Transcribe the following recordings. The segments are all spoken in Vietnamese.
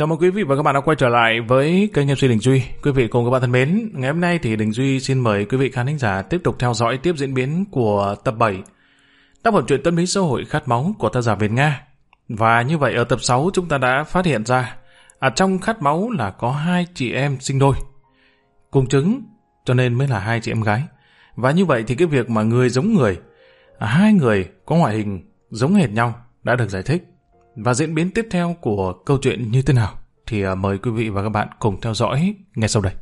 Chào mừng quý vị và các bạn đã quay trở lại với kênh MC Đình Duy. Quý vị cùng các bạn thân mến, ngày hôm nay thì Đình Duy xin mời quý vị khán thính giả tiếp tục theo dõi tiếp diễn biến của tập 7 tác phẩm truyện tâm lý xã hội khát máu của tác giả Việt Nga. Và như vậy ở tập 6 chúng ta đã phát hiện ra à, trong khát máu là có hai chị em sinh đôi cùng trứng, cho nên mới là hai chị em gái. Và như vậy thì cái việc mà người giống người, à, hai người có ngoại hình giống hệt nhau đã được giải thích. Và diễn biến tiếp theo của câu chuyện như thế nào thì à, mời quý vị và các bạn cùng theo dõi ngay sau đây.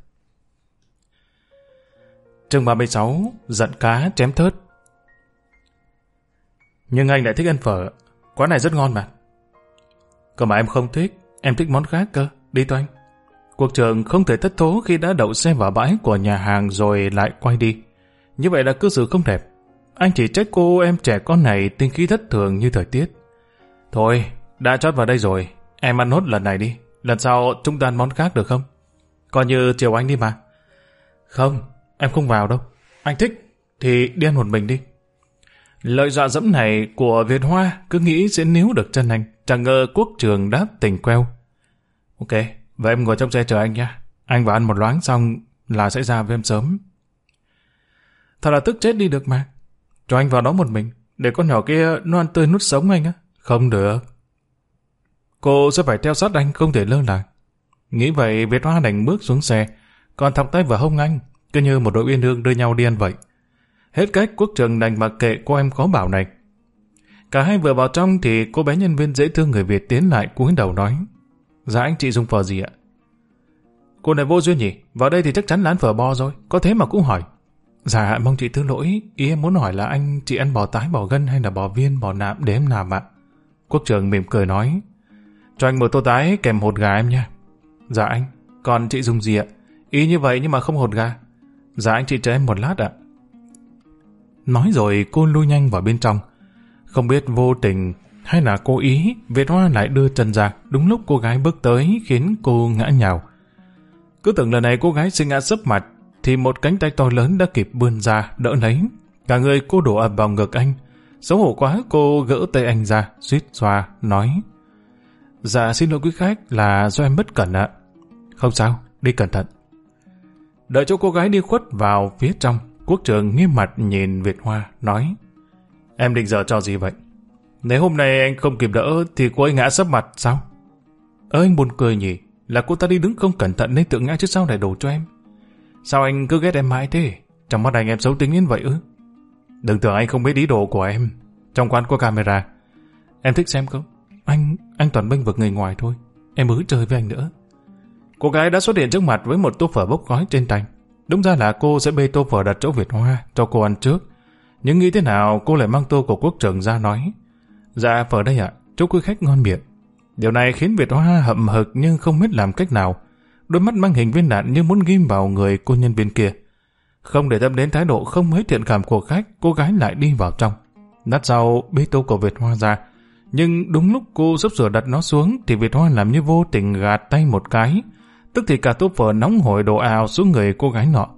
Chương 36 Giận cá chém thớt Nhưng anh lại thích ăn phở Quán này rất ngon mà Cơ mà em không thích Em thích món khác cơ Đi thôi anh Cuộc trường không thể thất thố khi đã đậu xe vào bãi của nhà hàng rồi lại quay đi. Như vậy là cư xử không đẹp. Anh chỉ trách cô em trẻ con này tinh khí thất thường như thời tiết. Thôi, đã chót vào đây rồi, em ăn nốt lần này đi. Lần sau chúng ta ăn món khác được không? Coi như chiều anh đi mà. Không, em không vào đâu. Anh thích, thì đi ăn một mình đi. Lợi dọa dẫm này của Việt Hoa cứ nghĩ sẽ níu được chân anh. Chẳng ngờ quốc trường đáp tình queo. Ok, vậy em ngồi trong xe chờ anh nha. Anh vào ăn một loáng xong là sẽ ra với em sớm. Thật là tức chết đi được mà. Cho anh vào đó một mình, để con nhỏ kia nó ăn tươi nút sống anh á. Không được. Cô sẽ phải theo sát anh không thể lơ là. Nghĩ vậy Việt Hoa đành bước xuống xe, còn thọc tay vào hông anh, cứ như một đội uyên ương đưa nhau đi ăn vậy. Hết cách quốc trường đành mặc kệ cô em khó bảo này. Cả hai vừa vào trong thì cô bé nhân viên dễ thương người Việt tiến lại cúi đầu nói. Dạ anh chị dùng phở gì ạ? Cô này vô duyên nhỉ? Vào đây thì chắc chắn là ăn phở bo rồi. Có thế mà cũng hỏi. Dạ mong chị thứ lỗi. Ý em muốn hỏi là anh chị ăn bò tái bò gân hay là bò viên bò nạm để em làm ạ? Quốc trường mỉm cười nói. Cho anh một tô tái kèm hột gà em nha. Dạ anh. Còn chị dùng gì ạ? Ý như vậy nhưng mà không hột gà. Dạ anh chị chờ em một lát ạ. Nói rồi cô lui nhanh vào bên trong. Không biết vô tình hay là cố ý, Việt Hoa lại đưa chân ra dạ đúng lúc cô gái bước tới khiến cô ngã nhào. Cứ tưởng lần này cô gái sẽ ngã sấp mặt, thì một cánh tay to lớn đã kịp bươn ra, đỡ lấy. Cả người cô đổ ập vào ngực anh. Xấu hổ quá cô gỡ tay anh ra, suýt xoa, nói. Dạ xin lỗi quý khách là do em bất cẩn ạ. Không sao, đi cẩn thận. Đợi cho cô gái đi khuất vào phía trong, quốc trường nghiêm mặt nhìn Việt Hoa, nói. Em định giờ cho gì vậy? Nếu hôm nay anh không kịp đỡ thì cô ấy ngã sấp mặt sao? Ơ anh buồn cười nhỉ, là cô ta đi đứng không cẩn thận nên tự ngã chứ sao lại đổ cho em. Sao anh cứ ghét em mãi thế? Trong mắt anh em xấu tính đến vậy ư? Đừng tưởng anh không biết ý đồ của em. Trong quán có camera. Em thích xem không? Anh, anh toàn bênh vực người ngoài thôi. Em mới chơi với anh nữa. Cô gái đã xuất hiện trước mặt với một tô phở bốc gói trên tay. Đúng ra là cô sẽ bê tô phở đặt chỗ Việt Hoa cho cô ăn trước. Nhưng nghĩ thế nào cô lại mang tô của quốc trưởng ra nói. Dạ phở đây ạ, chúc quý khách ngon miệng. Điều này khiến Việt Hoa hậm hực nhưng không biết làm cách nào. Đôi mắt mang hình viên đạn như muốn ghim vào người cô nhân viên kia. Không để tâm đến thái độ không mấy thiện cảm của khách, cô gái lại đi vào trong. Nát sau bê tô của Việt Hoa ra. Nhưng đúng lúc cô sắp sửa đặt nó xuống thì Việt Hoa làm như vô tình gạt tay một cái. Tức thì cả tô phở nóng hổi đổ ào xuống người cô gái nọ.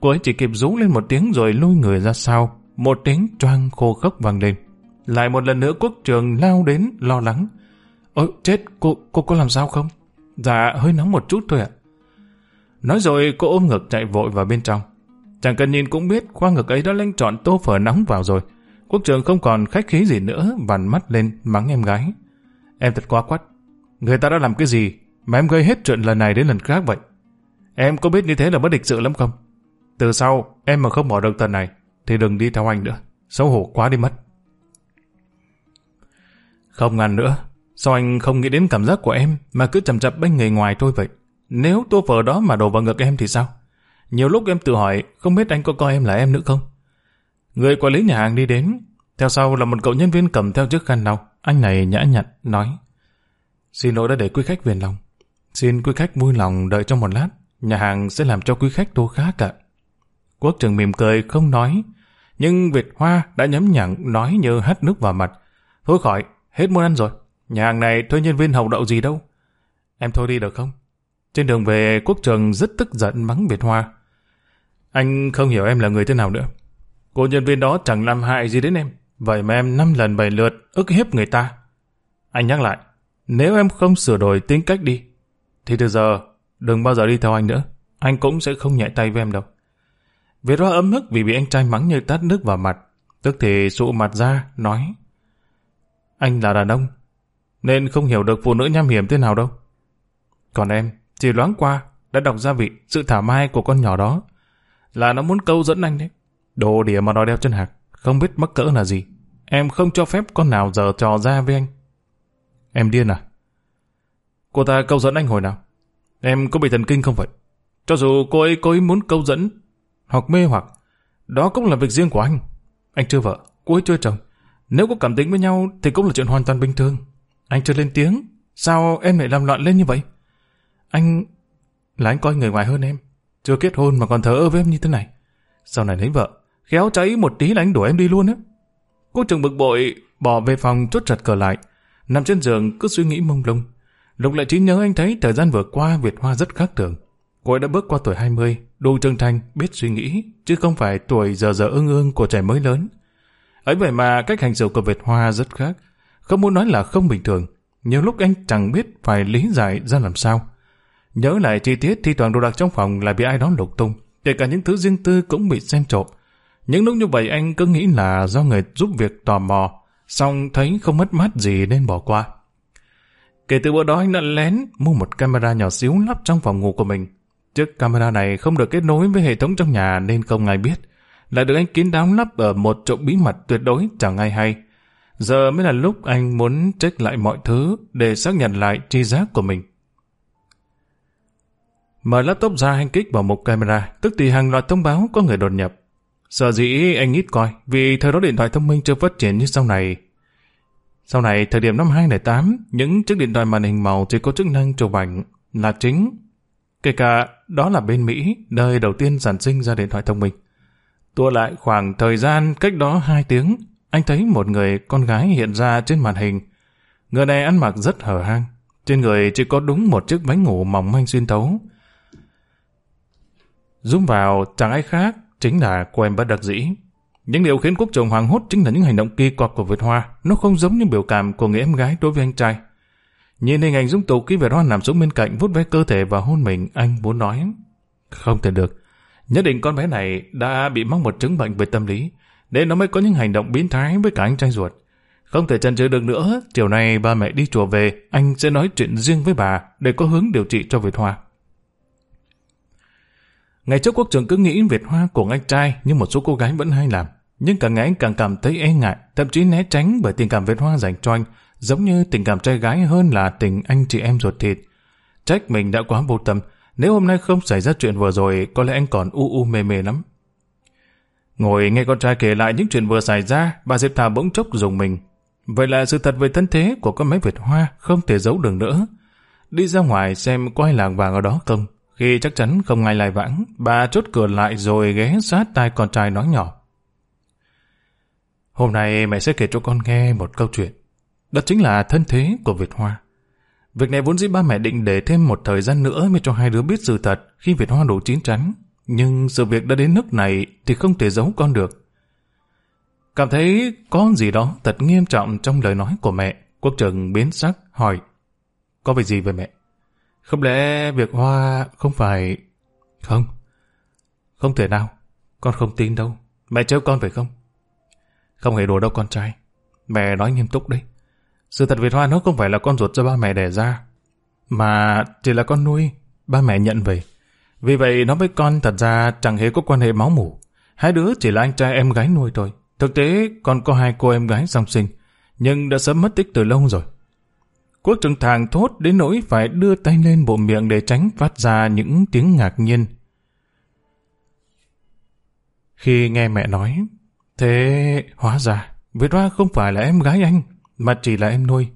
Cô ấy chỉ kịp rú lên một tiếng rồi lôi người ra sau. Một tiếng choang khô khốc vang lên. Lại một lần nữa quốc trường lao đến lo lắng. Ôi chết, cô cô có làm sao không? Dạ hơi nóng một chút thôi ạ. Nói rồi cô ôm ngực chạy vội vào bên trong. Chẳng cần nhìn cũng biết khoa ngực ấy đã lanh trọn tô phở nóng vào rồi. Quốc trường không còn khách khí gì nữa, vằn mắt lên mắng em gái. Em thật quá quắt. Người ta đã làm cái gì mà em gây hết chuyện lần này đến lần khác vậy? Em có biết như thế là bất địch sự lắm không? Từ sau, em mà không bỏ được tần này, thì đừng đi theo anh nữa. Xấu hổ quá đi mất. Không ngăn nữa. Sao anh không nghĩ đến cảm giác của em mà cứ chậm chậm bên người ngoài thôi vậy? Nếu tô phở đó mà đổ vào ngực em thì sao? Nhiều lúc em tự hỏi không biết anh có coi em là em nữa không? Người quản lý nhà hàng đi đến. Theo sau là một cậu nhân viên cầm theo chiếc khăn lau. Anh này nhã nhặn nói Xin lỗi đã để quý khách phiền lòng. Xin quý khách vui lòng đợi trong một lát. Nhà hàng sẽ làm cho quý khách tô khác cả. Quốc trường mỉm cười không nói. Nhưng Việt Hoa đã nhấm nhẳng nói như hắt nước vào mặt. Thôi khỏi, hết muốn ăn rồi. Nhà hàng này thuê nhân viên hậu đậu gì đâu. Em thôi đi được không? Trên đường về, quốc trường rất tức giận mắng Việt Hoa. Anh không hiểu em là người thế nào nữa. Cô nhân viên đó chẳng làm hại gì đến em. Vậy mà em năm lần bảy lượt ức hiếp người ta. Anh nhắc lại, nếu em không sửa đổi tính cách đi, thì từ giờ đừng bao giờ đi theo anh nữa. Anh cũng sẽ không nhạy tay với em đâu. Việt Hoa ấm ức vì bị anh trai mắng như tát nước vào mặt. Tức thì sụ mặt ra, nói Anh là đàn ông, nên không hiểu được phụ nữ nham hiểm thế nào đâu. Còn em, chỉ loáng qua, đã đọc ra vị sự thả mai của con nhỏ đó. Là nó muốn câu dẫn anh đấy. Đồ địa mà đòi đeo chân hạc, không biết mắc cỡ là gì. Em không cho phép con nào giờ trò ra với anh. Em điên à? Cô ta câu dẫn anh hồi nào? Em có bị thần kinh không vậy? Cho dù cô ấy cố ý muốn câu dẫn hoặc mê hoặc, đó cũng là việc riêng của anh. Anh chưa vợ, cô ấy chưa chồng. Nếu có cảm tính với nhau thì cũng là chuyện hoàn toàn bình thường. Anh chưa lên tiếng, sao em lại làm loạn lên như vậy? Anh... là anh coi người ngoài hơn em. Chưa kết hôn mà còn thờ ơ với em như thế này. Sau này lấy vợ, khéo cháy một tí là anh đuổi em đi luôn á. Cô trường bực bội, bỏ về phòng chốt chặt cờ lại. Nằm trên giường cứ suy nghĩ mông lung. Lục lại trí nhớ anh thấy thời gian vừa qua Việt Hoa rất khác thường. Cô ấy đã bước qua tuổi 20, đủ trưởng thành, biết suy nghĩ, chứ không phải tuổi giờ giờ ương ương của trẻ mới lớn. Ấy vậy mà cách hành xử của Việt Hoa rất khác. Không muốn nói là không bình thường. Nhiều lúc anh chẳng biết phải lý giải ra làm sao. Nhớ lại chi tiết thi toàn đồ đạc trong phòng là bị ai đó lục tung. Kể cả những thứ riêng tư cũng bị xem trộm. Những lúc như vậy anh cứ nghĩ là do người giúp việc tò mò, xong thấy không mất mát gì nên bỏ qua. Kể từ bữa đó anh đã lén mua một camera nhỏ xíu lắp trong phòng ngủ của mình. Chiếc camera này không được kết nối với hệ thống trong nhà nên không ai biết. Lại được anh kín đáo lắp ở một chỗ bí mật tuyệt đối chẳng ai hay. Giờ mới là lúc anh muốn check lại mọi thứ để xác nhận lại tri giác của mình. Mở laptop ra anh kích vào một camera, tức thì hàng loạt thông báo có người đột nhập. Sợ dĩ anh ít coi, vì thời đó điện thoại thông minh chưa phát triển như sau này. Sau này, thời điểm năm 2008, những chiếc điện thoại màn hình màu chỉ có chức năng chụp ảnh là chính. Kể cả đó là bên Mỹ, nơi đầu tiên sản sinh ra điện thoại thông minh. Tua lại khoảng thời gian cách đó 2 tiếng, anh thấy một người con gái hiện ra trên màn hình. Người này ăn mặc rất hở hang. Trên người chỉ có đúng một chiếc bánh ngủ mỏng manh xuyên thấu Zoom vào chẳng ai khác, chính là cô em bất đặc dĩ. Những điều khiến quốc trường hoàng hốt chính là những hành động kỳ quặc của Việt Hoa. Nó không giống như biểu cảm của người em gái đối với anh trai. Nhìn hình ảnh dung tục khi Việt Hoa nằm xuống bên cạnh vút ve cơ thể và hôn mình, anh muốn nói. Không thể được. Nhất định con bé này đã bị mắc một chứng bệnh về tâm lý, nên nó mới có những hành động biến thái với cả anh trai ruột. Không thể chần chừ được nữa, chiều nay ba mẹ đi chùa về, anh sẽ nói chuyện riêng với bà để có hướng điều trị cho Việt Hoa. Ngày trước quốc trưởng cứ nghĩ Việt Hoa của anh trai nhưng một số cô gái vẫn hay làm. Nhưng càng ngày anh càng cảm thấy e ngại, thậm chí né tránh bởi tình cảm Việt Hoa dành cho anh, giống như tình cảm trai gái hơn là tình anh chị em ruột thịt. Trách mình đã quá vô tâm, nếu hôm nay không xảy ra chuyện vừa rồi, có lẽ anh còn u u mê mê lắm. Ngồi nghe con trai kể lại những chuyện vừa xảy ra, bà Diệp Thảo bỗng chốc dùng mình. Vậy là sự thật về thân thế của con máy Việt Hoa không thể giấu được nữa. Đi ra ngoài xem có ai làng vàng ở đó không. Khi chắc chắn không ai lại vãng, bà chốt cửa lại rồi ghé sát tai con trai nói nhỏ. Hôm nay mẹ sẽ kể cho con nghe một câu chuyện. Đó chính là thân thế của Việt Hoa. Việc này vốn dĩ ba mẹ định để thêm một thời gian nữa mới cho hai đứa biết sự thật khi Việt Hoa đủ chín chắn. Nhưng sự việc đã đến nước này thì không thể giấu con được. Cảm thấy có gì đó thật nghiêm trọng trong lời nói của mẹ, quốc trưởng biến sắc hỏi Có việc gì về mẹ? Không lẽ việc Hoa không phải... Không, không thể nào. Con không tin đâu. Mẹ trêu con phải không? Không hề đùa đâu con trai. Mẹ nói nghiêm túc đấy. Sự thật Việt Hoa nó không phải là con ruột cho ba mẹ đẻ ra. Mà chỉ là con nuôi, ba mẹ nhận về. Vì vậy nó với con thật ra chẳng hề có quan hệ máu mủ. Hai đứa chỉ là anh trai em gái nuôi thôi. Thực tế còn có hai cô em gái song sinh, nhưng đã sớm mất tích từ lâu rồi. Quốc trưởng thàng thốt đến nỗi phải đưa tay lên bộ miệng để tránh phát ra những tiếng ngạc nhiên. Khi nghe mẹ nói, thế hóa ra Việt Hoa không phải là em gái anh, mà chỉ là em nuôi.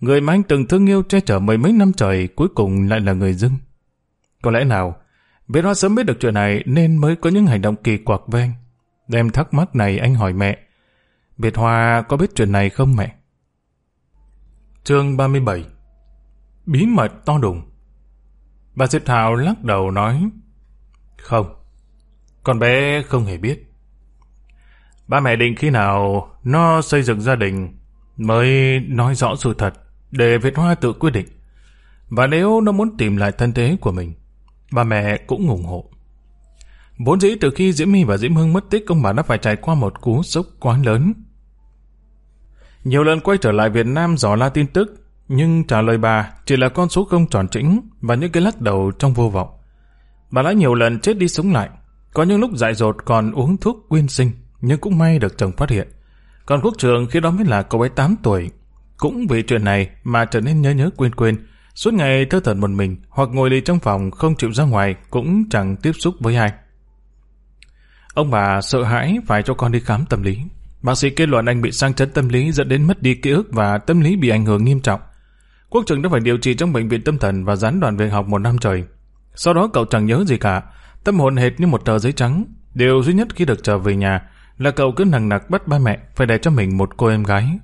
Người mà anh từng thương yêu che chở mười mấy năm trời cuối cùng lại là người dưng. Có lẽ nào, Việt Hoa sớm biết được chuyện này nên mới có những hành động kỳ quặc với anh. Đem thắc mắc này anh hỏi mẹ, Việt Hoa có biết chuyện này không mẹ? Chương 37 Bí mật to đùng Bà Diệp Thảo lắc đầu nói Không, con bé không hề biết. Ba mẹ định khi nào nó xây dựng gia đình mới nói rõ sự thật để Việt Hoa tự quyết định. Và nếu nó muốn tìm lại thân thế của mình, bà mẹ cũng ủng hộ. Vốn dĩ từ khi Diễm My và Diễm Hưng mất tích, ông bà đã phải trải qua một cú sốc quá lớn. Nhiều lần quay trở lại Việt Nam dò la tin tức, nhưng trả lời bà chỉ là con số không tròn trĩnh và những cái lắc đầu trong vô vọng. Bà đã nhiều lần chết đi sống lại, có những lúc dại dột còn uống thuốc quyên sinh, nhưng cũng may được chồng phát hiện. Còn Quốc Trường khi đó mới là cậu ấy 8 tuổi, cũng vì chuyện này mà trở nên nhớ nhớ quên quên, suốt ngày thơ thẩn một mình hoặc ngồi lì trong phòng không chịu ra ngoài cũng chẳng tiếp xúc với ai. Ông bà sợ hãi phải cho con đi khám tâm lý. Bác sĩ kết luận anh bị sang chấn tâm lý dẫn đến mất đi ký ức và tâm lý bị ảnh hưởng nghiêm trọng. Quốc Trường đã phải điều trị trong bệnh viện tâm thần và gián đoạn việc học một năm trời. Sau đó cậu chẳng nhớ gì cả, tâm hồn hệt như một tờ giấy trắng. Điều duy nhất khi được trở về nhà là cậu cứ nằng nặc bắt ba mẹ phải để cho mình một cô em gái.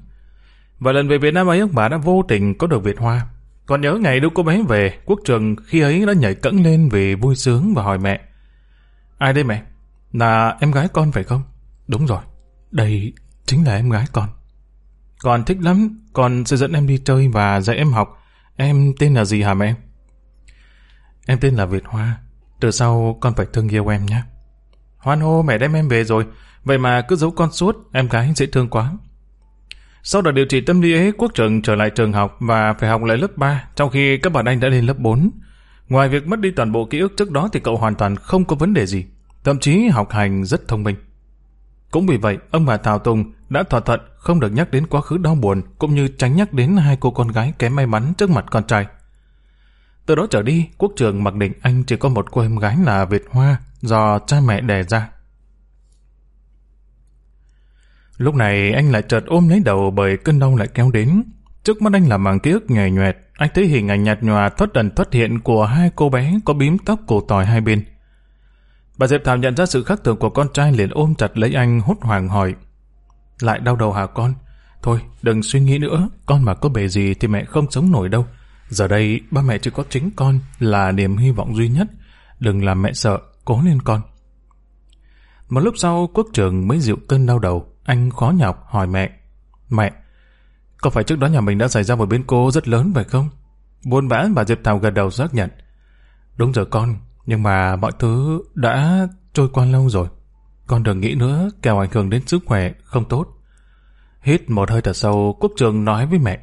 Và lần về Việt Nam ấy ông bà đã vô tình có được Việt Hoa. Còn nhớ ngày đưa cô bé về, Quốc Trường khi ấy đã nhảy cẫng lên vì vui sướng và hỏi mẹ. Ai đây mẹ? Là em gái con phải không? Đúng rồi, đây chính là em gái con. Con thích lắm, con sẽ dẫn em đi chơi và dạy em học. Em tên là gì hả mẹ? Em tên là Việt Hoa. Từ sau con phải thương yêu em nhé. Hoan hô mẹ đem em về rồi. Vậy mà cứ giấu con suốt, em gái dễ thương quá. Sau đợt điều trị tâm lý ấy, Quốc Trường trở lại trường học và phải học lại lớp 3, trong khi các bạn anh đã lên lớp 4. Ngoài việc mất đi toàn bộ ký ức trước đó thì cậu hoàn toàn không có vấn đề gì. Thậm chí học hành rất thông minh. Cũng vì vậy, ông bà Thảo Tùng đã thỏa thuận không được nhắc đến quá khứ đau buồn cũng như tránh nhắc đến hai cô con gái kém may mắn trước mặt con trai. Từ đó trở đi, quốc trường mặc định anh chỉ có một cô em gái là Việt Hoa do cha mẹ đẻ ra. Lúc này anh lại chợt ôm lấy đầu bởi cơn đau lại kéo đến. Trước mắt anh là màng ký ức nhòe nhoẹt, anh thấy hình ảnh nhạt nhòa thoát ẩn thoát hiện của hai cô bé có bím tóc cổ tỏi hai bên. Bà Diệp Thảo nhận ra sự khác thường của con trai liền ôm chặt lấy anh hốt hoảng hỏi. Lại đau đầu hả con? Thôi, đừng suy nghĩ nữa, con mà có bề gì thì mẹ không sống nổi đâu. Giờ đây, ba mẹ chỉ có chính con là niềm hy vọng duy nhất. Đừng làm mẹ sợ, cố lên con. Một lúc sau, quốc trường mới dịu cơn đau đầu. Anh khó nhọc hỏi mẹ. Mẹ, có phải trước đó nhà mình đã xảy ra một biến cố rất lớn phải không? buồn bã bà Diệp Thảo gật đầu xác nhận. Đúng rồi con, nhưng mà mọi thứ đã trôi qua lâu rồi. Con đừng nghĩ nữa, kẻo ảnh hưởng đến sức khỏe không tốt. Hít một hơi thật sâu, Quốc Trường nói với mẹ.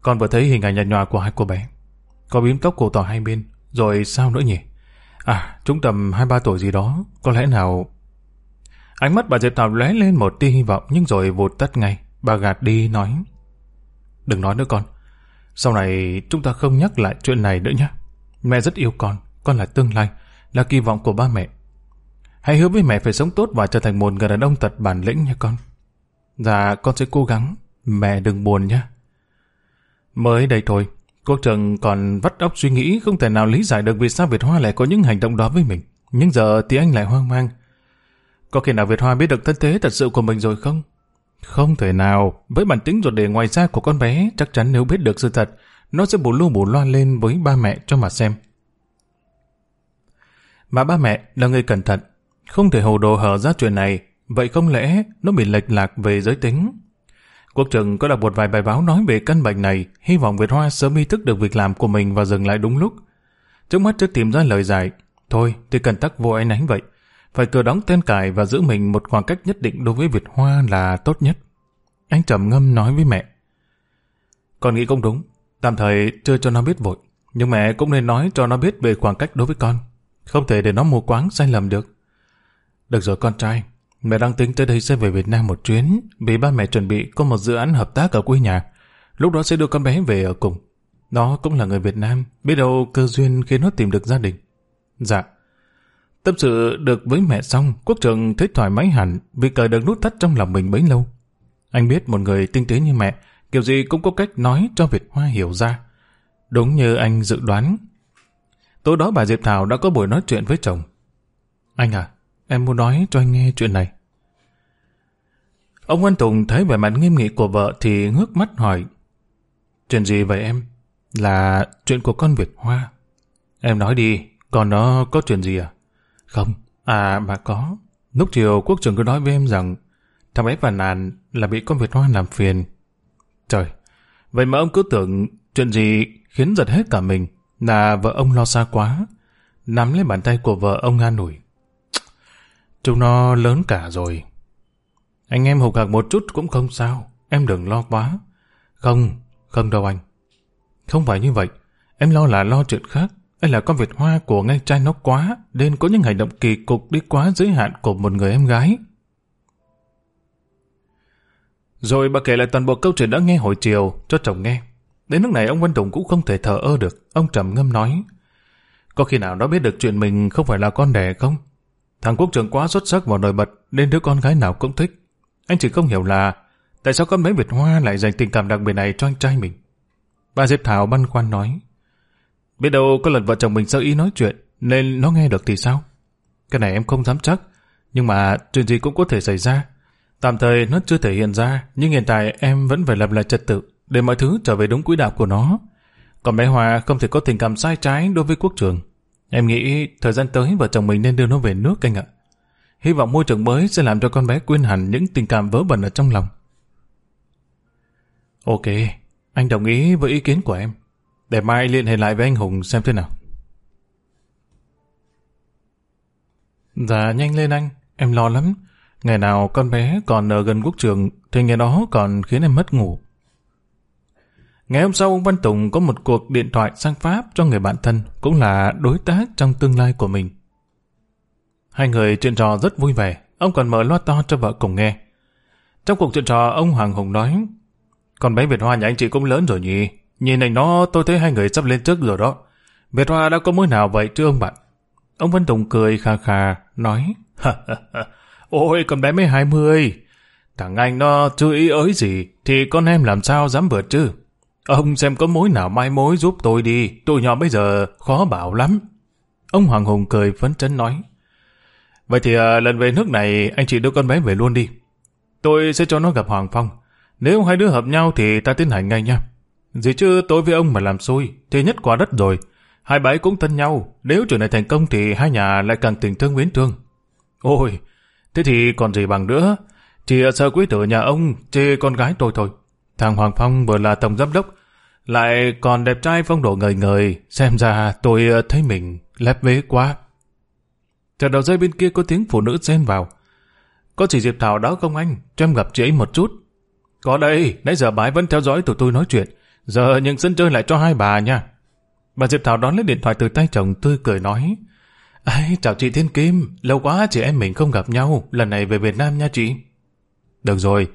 Con vừa thấy hình ảnh nhạt nhòa của hai cô bé. Có bím tóc cổ tỏ hai bên, rồi sao nữa nhỉ? À, chúng tầm hai ba tuổi gì đó, có lẽ nào... Ánh mắt bà Diệp Thảo lóe lên một tia hy vọng nhưng rồi vụt tắt ngay. Bà gạt đi nói. Đừng nói nữa con. Sau này chúng ta không nhắc lại chuyện này nữa nhé. Mẹ rất yêu con, con là tương lai, là kỳ vọng của ba mẹ. Hãy hứa với mẹ phải sống tốt và trở thành một người đàn ông thật bản lĩnh nha con. Dạ, con sẽ cố gắng. Mẹ đừng buồn nhé. Mới đây thôi, cô Trần còn vắt óc suy nghĩ không thể nào lý giải được vì sao Việt Hoa lại có những hành động đó với mình. Nhưng giờ thì anh lại hoang mang. Có khi nào Việt Hoa biết được thân thế thật sự của mình rồi không? Không thể nào. Với bản tính ruột đề ngoài da của con bé, chắc chắn nếu biết được sự thật, nó sẽ bù lu bù loa lên với ba mẹ cho mà xem. Mà ba mẹ là người cẩn thận, không thể hồ đồ hở ra chuyện này, vậy không lẽ nó bị lệch lạc về giới tính? Quốc trường có đọc một vài bài báo nói về căn bệnh này, hy vọng Việt Hoa sớm ý thức được việc làm của mình và dừng lại đúng lúc. Trước mắt chưa tìm ra lời giải, thôi thì cần tắc vô ánh ánh vậy. Phải cửa đóng tên cài và giữ mình một khoảng cách nhất định đối với Việt Hoa là tốt nhất. Anh trầm ngâm nói với mẹ. Con nghĩ cũng đúng, tạm thời chưa cho nó biết vội. Nhưng mẹ cũng nên nói cho nó biết về khoảng cách đối với con. Không thể để nó mù quáng sai lầm được. Được rồi con trai, mẹ đang tính tới đây sẽ về Việt Nam một chuyến vì ba mẹ chuẩn bị có một dự án hợp tác ở quê nhà. Lúc đó sẽ đưa con bé về ở cùng. Nó cũng là người Việt Nam, biết đâu cơ duyên khiến nó tìm được gia đình. Dạ. Tâm sự được với mẹ xong, quốc trường thấy thoải mái hẳn vì cởi được nút thắt trong lòng mình bấy lâu. Anh biết một người tinh tế như mẹ, kiểu gì cũng có cách nói cho Việt Hoa hiểu ra. Đúng như anh dự đoán, Tối đó bà Diệp Thảo đã có buổi nói chuyện với chồng. Anh à, em muốn nói cho anh nghe chuyện này. Ông Văn Tùng thấy vẻ mặt nghiêm nghị của vợ thì ngước mắt hỏi. Chuyện gì vậy em? Là chuyện của con Việt Hoa. Em nói đi, còn nó có chuyện gì à? Không, à mà có. Lúc chiều quốc trưởng cứ nói với em rằng thằng bé phản nàn là bị con Việt Hoa làm phiền. Trời, vậy mà ông cứ tưởng chuyện gì khiến giật hết cả mình là vợ ông lo xa quá. Nắm lấy bàn tay của vợ ông an ủi. Chúng nó lớn cả rồi. Anh em hụt hạc một chút cũng không sao. Em đừng lo quá. Không, không đâu anh. Không phải như vậy. Em lo là lo chuyện khác. Anh là con Việt Hoa của ngay trai nó quá, nên có những hành động kỳ cục đi quá giới hạn của một người em gái. Rồi bà kể lại toàn bộ câu chuyện đã nghe hồi chiều cho chồng nghe. Đến lúc này ông Văn Tùng cũng không thể thở ơ được. Ông trầm ngâm nói. Có khi nào nó biết được chuyện mình không phải là con đẻ không? Thằng quốc trưởng quá xuất sắc và nổi bật, nên đứa con gái nào cũng thích. Anh chỉ không hiểu là tại sao con bé Việt Hoa lại dành tình cảm đặc biệt này cho anh trai mình. Bà Diệp Thảo băn khoăn nói. Biết đâu có lần vợ chồng mình sơ ý nói chuyện, nên nó nghe được thì sao? Cái này em không dám chắc. Nhưng mà chuyện gì cũng có thể xảy ra. Tạm thời nó chưa thể hiện ra, nhưng hiện tại em vẫn phải lập lại trật tự để mọi thứ trở về đúng quỹ đạo của nó. Còn bé Hòa không thể có tình cảm sai trái đối với quốc trường. Em nghĩ thời gian tới vợ chồng mình nên đưa nó về nước anh ạ. Hy vọng môi trường mới sẽ làm cho con bé quên hẳn những tình cảm vớ vẩn ở trong lòng. Ok, anh đồng ý với ý kiến của em. Để mai liên hệ lại với anh Hùng xem thế nào. Dạ nhanh lên anh, em lo lắm. Ngày nào con bé còn ở gần quốc trường thì ngày đó còn khiến em mất ngủ. Ngày hôm sau ông Văn Tùng có một cuộc điện thoại sang Pháp cho người bạn thân, cũng là đối tác trong tương lai của mình. Hai người chuyện trò rất vui vẻ, ông còn mở loa to cho vợ cùng nghe. Trong cuộc chuyện trò, ông Hoàng Hùng nói, Con bé Việt Hoa nhà anh chị cũng lớn rồi nhỉ? Nhìn ảnh nó tôi thấy hai người sắp lên trước rồi đó. Việt Hoa đã có mối nào vậy chứ ông bạn? Ông Văn Tùng cười khà khà, nói, Ôi con bé mới 20, thằng anh nó chưa ý ới gì, thì con em làm sao dám vượt chứ? Ông xem có mối nào mai mối giúp tôi đi, tụi nhỏ bây giờ khó bảo lắm. Ông Hoàng Hùng cười phấn chấn nói. Vậy thì à, lần về nước này anh chị đưa con bé về luôn đi. Tôi sẽ cho nó gặp Hoàng Phong. Nếu hai đứa hợp nhau thì ta tiến hành ngay nha. Gì chứ tôi với ông mà làm xui thì nhất quả đất rồi. Hai bãi cũng thân nhau. Nếu chuyện này thành công thì hai nhà lại càng tình thương mến thương. Ôi, thế thì còn gì bằng nữa. Chỉ sợ quý tử nhà ông chê con gái tôi thôi. Thằng Hoàng Phong vừa là tổng giám đốc, lại còn đẹp trai phong độ ngời ngời, xem ra tôi ờ, thấy mình lép vế quá. chợt đầu dây bên kia có tiếng phụ nữ xen vào. Có chỉ Diệp Thảo đó không anh? Cho em gặp chị ấy một chút. Có đây, nãy giờ bái vẫn theo dõi tụi tôi nói chuyện. Giờ những sân chơi lại cho hai bà nha. Bà Diệp Thảo đón lấy điện thoại từ tay chồng tươi cười nói. Ây, chào chị Thiên Kim, lâu quá chị em mình không gặp nhau, lần này về Việt Nam nha chị. Được rồi,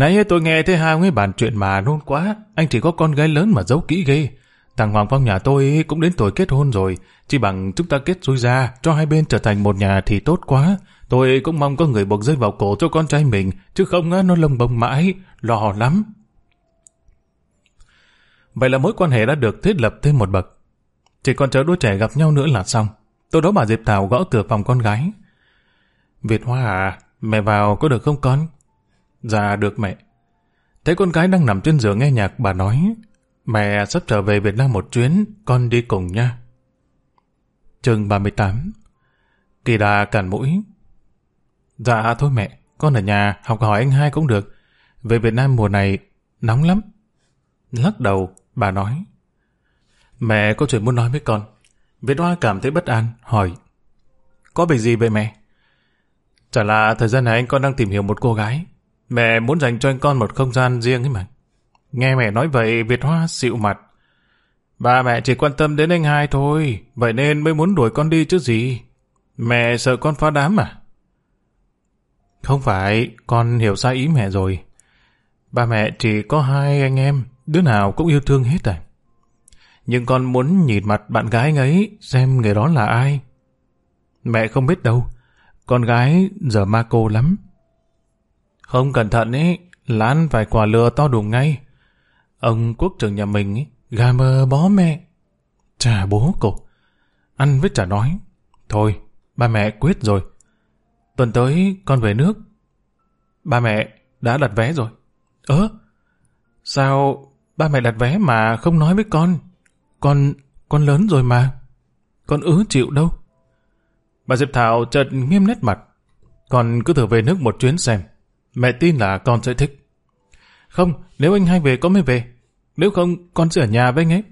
Nãy tôi nghe thấy hai người bàn chuyện mà nôn quá, anh chỉ có con gái lớn mà giấu kỹ ghê. Thằng Hoàng Phong nhà tôi cũng đến tuổi kết hôn rồi, chỉ bằng chúng ta kết xui ra, cho hai bên trở thành một nhà thì tốt quá. Tôi cũng mong có người buộc dây vào cổ cho con trai mình, chứ không nó lông bông mãi, lo lắm. Vậy là mối quan hệ đã được thiết lập thêm một bậc. Chỉ còn chờ đôi trẻ gặp nhau nữa là xong. Tôi đó bà Diệp Thảo gõ cửa phòng con gái. Việt Hoa à, mẹ vào có được không con? Dạ được mẹ. Thấy con gái đang nằm trên giường nghe nhạc, bà nói, mẹ sắp trở về Việt Nam một chuyến, con đi cùng nha. Trường 38 Kỳ đà cản mũi Dạ thôi mẹ, con ở nhà học hỏi anh hai cũng được. Về Việt Nam mùa này nóng lắm. Lắc đầu, bà nói. Mẹ có chuyện muốn nói với con. Việt Hoa cảm thấy bất an, hỏi. Có việc gì vậy mẹ? Chả là thời gian này anh con đang tìm hiểu một cô gái. Mẹ muốn dành cho anh con một không gian riêng ấy mà. Nghe mẹ nói vậy, Việt Hoa xịu mặt. Ba mẹ chỉ quan tâm đến anh hai thôi, vậy nên mới muốn đuổi con đi chứ gì. Mẹ sợ con phá đám à? Không phải, con hiểu sai ý mẹ rồi. Ba mẹ chỉ có hai anh em, đứa nào cũng yêu thương hết à. Nhưng con muốn nhìn mặt bạn gái ấy, xem người đó là ai. Mẹ không biết đâu, con gái giờ ma cô lắm. Không cẩn thận ấy, lán vài quả lừa to đùng ngay. Ông quốc trưởng nhà mình ấy, gà mờ bó mẹ. Chà bố cục Ăn với chả nói. Thôi, ba mẹ quyết rồi. Tuần tới con về nước. Ba mẹ đã đặt vé rồi. Ơ, sao ba mẹ đặt vé mà không nói với con? Con, con lớn rồi mà. Con ứ chịu đâu. Bà Diệp Thảo chợt nghiêm nét mặt. Con cứ thử về nước một chuyến xem. Mẹ tin là con sẽ thích. Không, nếu anh hai về con mới về. Nếu không, con sẽ ở nhà với anh ấy.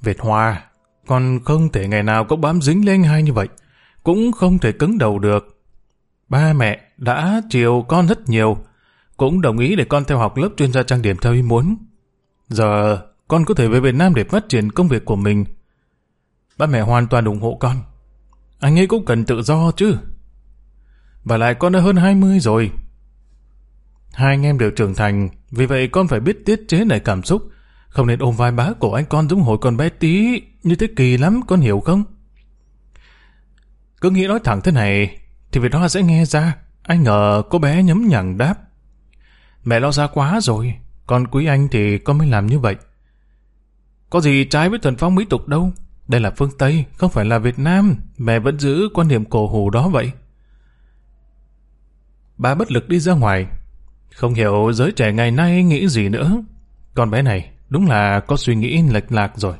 Việt Hoa, con không thể ngày nào có bám dính lên anh hai như vậy. Cũng không thể cứng đầu được. Ba mẹ đã chiều con rất nhiều. Cũng đồng ý để con theo học lớp chuyên gia trang điểm theo ý muốn. Giờ con có thể về Việt Nam để phát triển công việc của mình. Ba mẹ hoàn toàn ủng hộ con. Anh ấy cũng cần tự do chứ. Và lại con đã hơn 20 rồi. Hai anh em đều trưởng thành, vì vậy con phải biết tiết chế lại cảm xúc, không nên ôm vai bá cổ anh con giống hồi con bé tí, như thế kỳ lắm, con hiểu không? Cứ nghĩ nói thẳng thế này, thì việc đó sẽ nghe ra, anh ngờ cô bé nhấm nhằng đáp. Mẹ lo ra quá rồi, con quý anh thì con mới làm như vậy. Có gì trái với thuần phong mỹ tục đâu, đây là phương Tây, không phải là Việt Nam, mẹ vẫn giữ quan niệm cổ hủ đó vậy. Bà bất lực đi ra ngoài, không hiểu giới trẻ ngày nay nghĩ gì nữa. Con bé này đúng là có suy nghĩ lệch lạc rồi.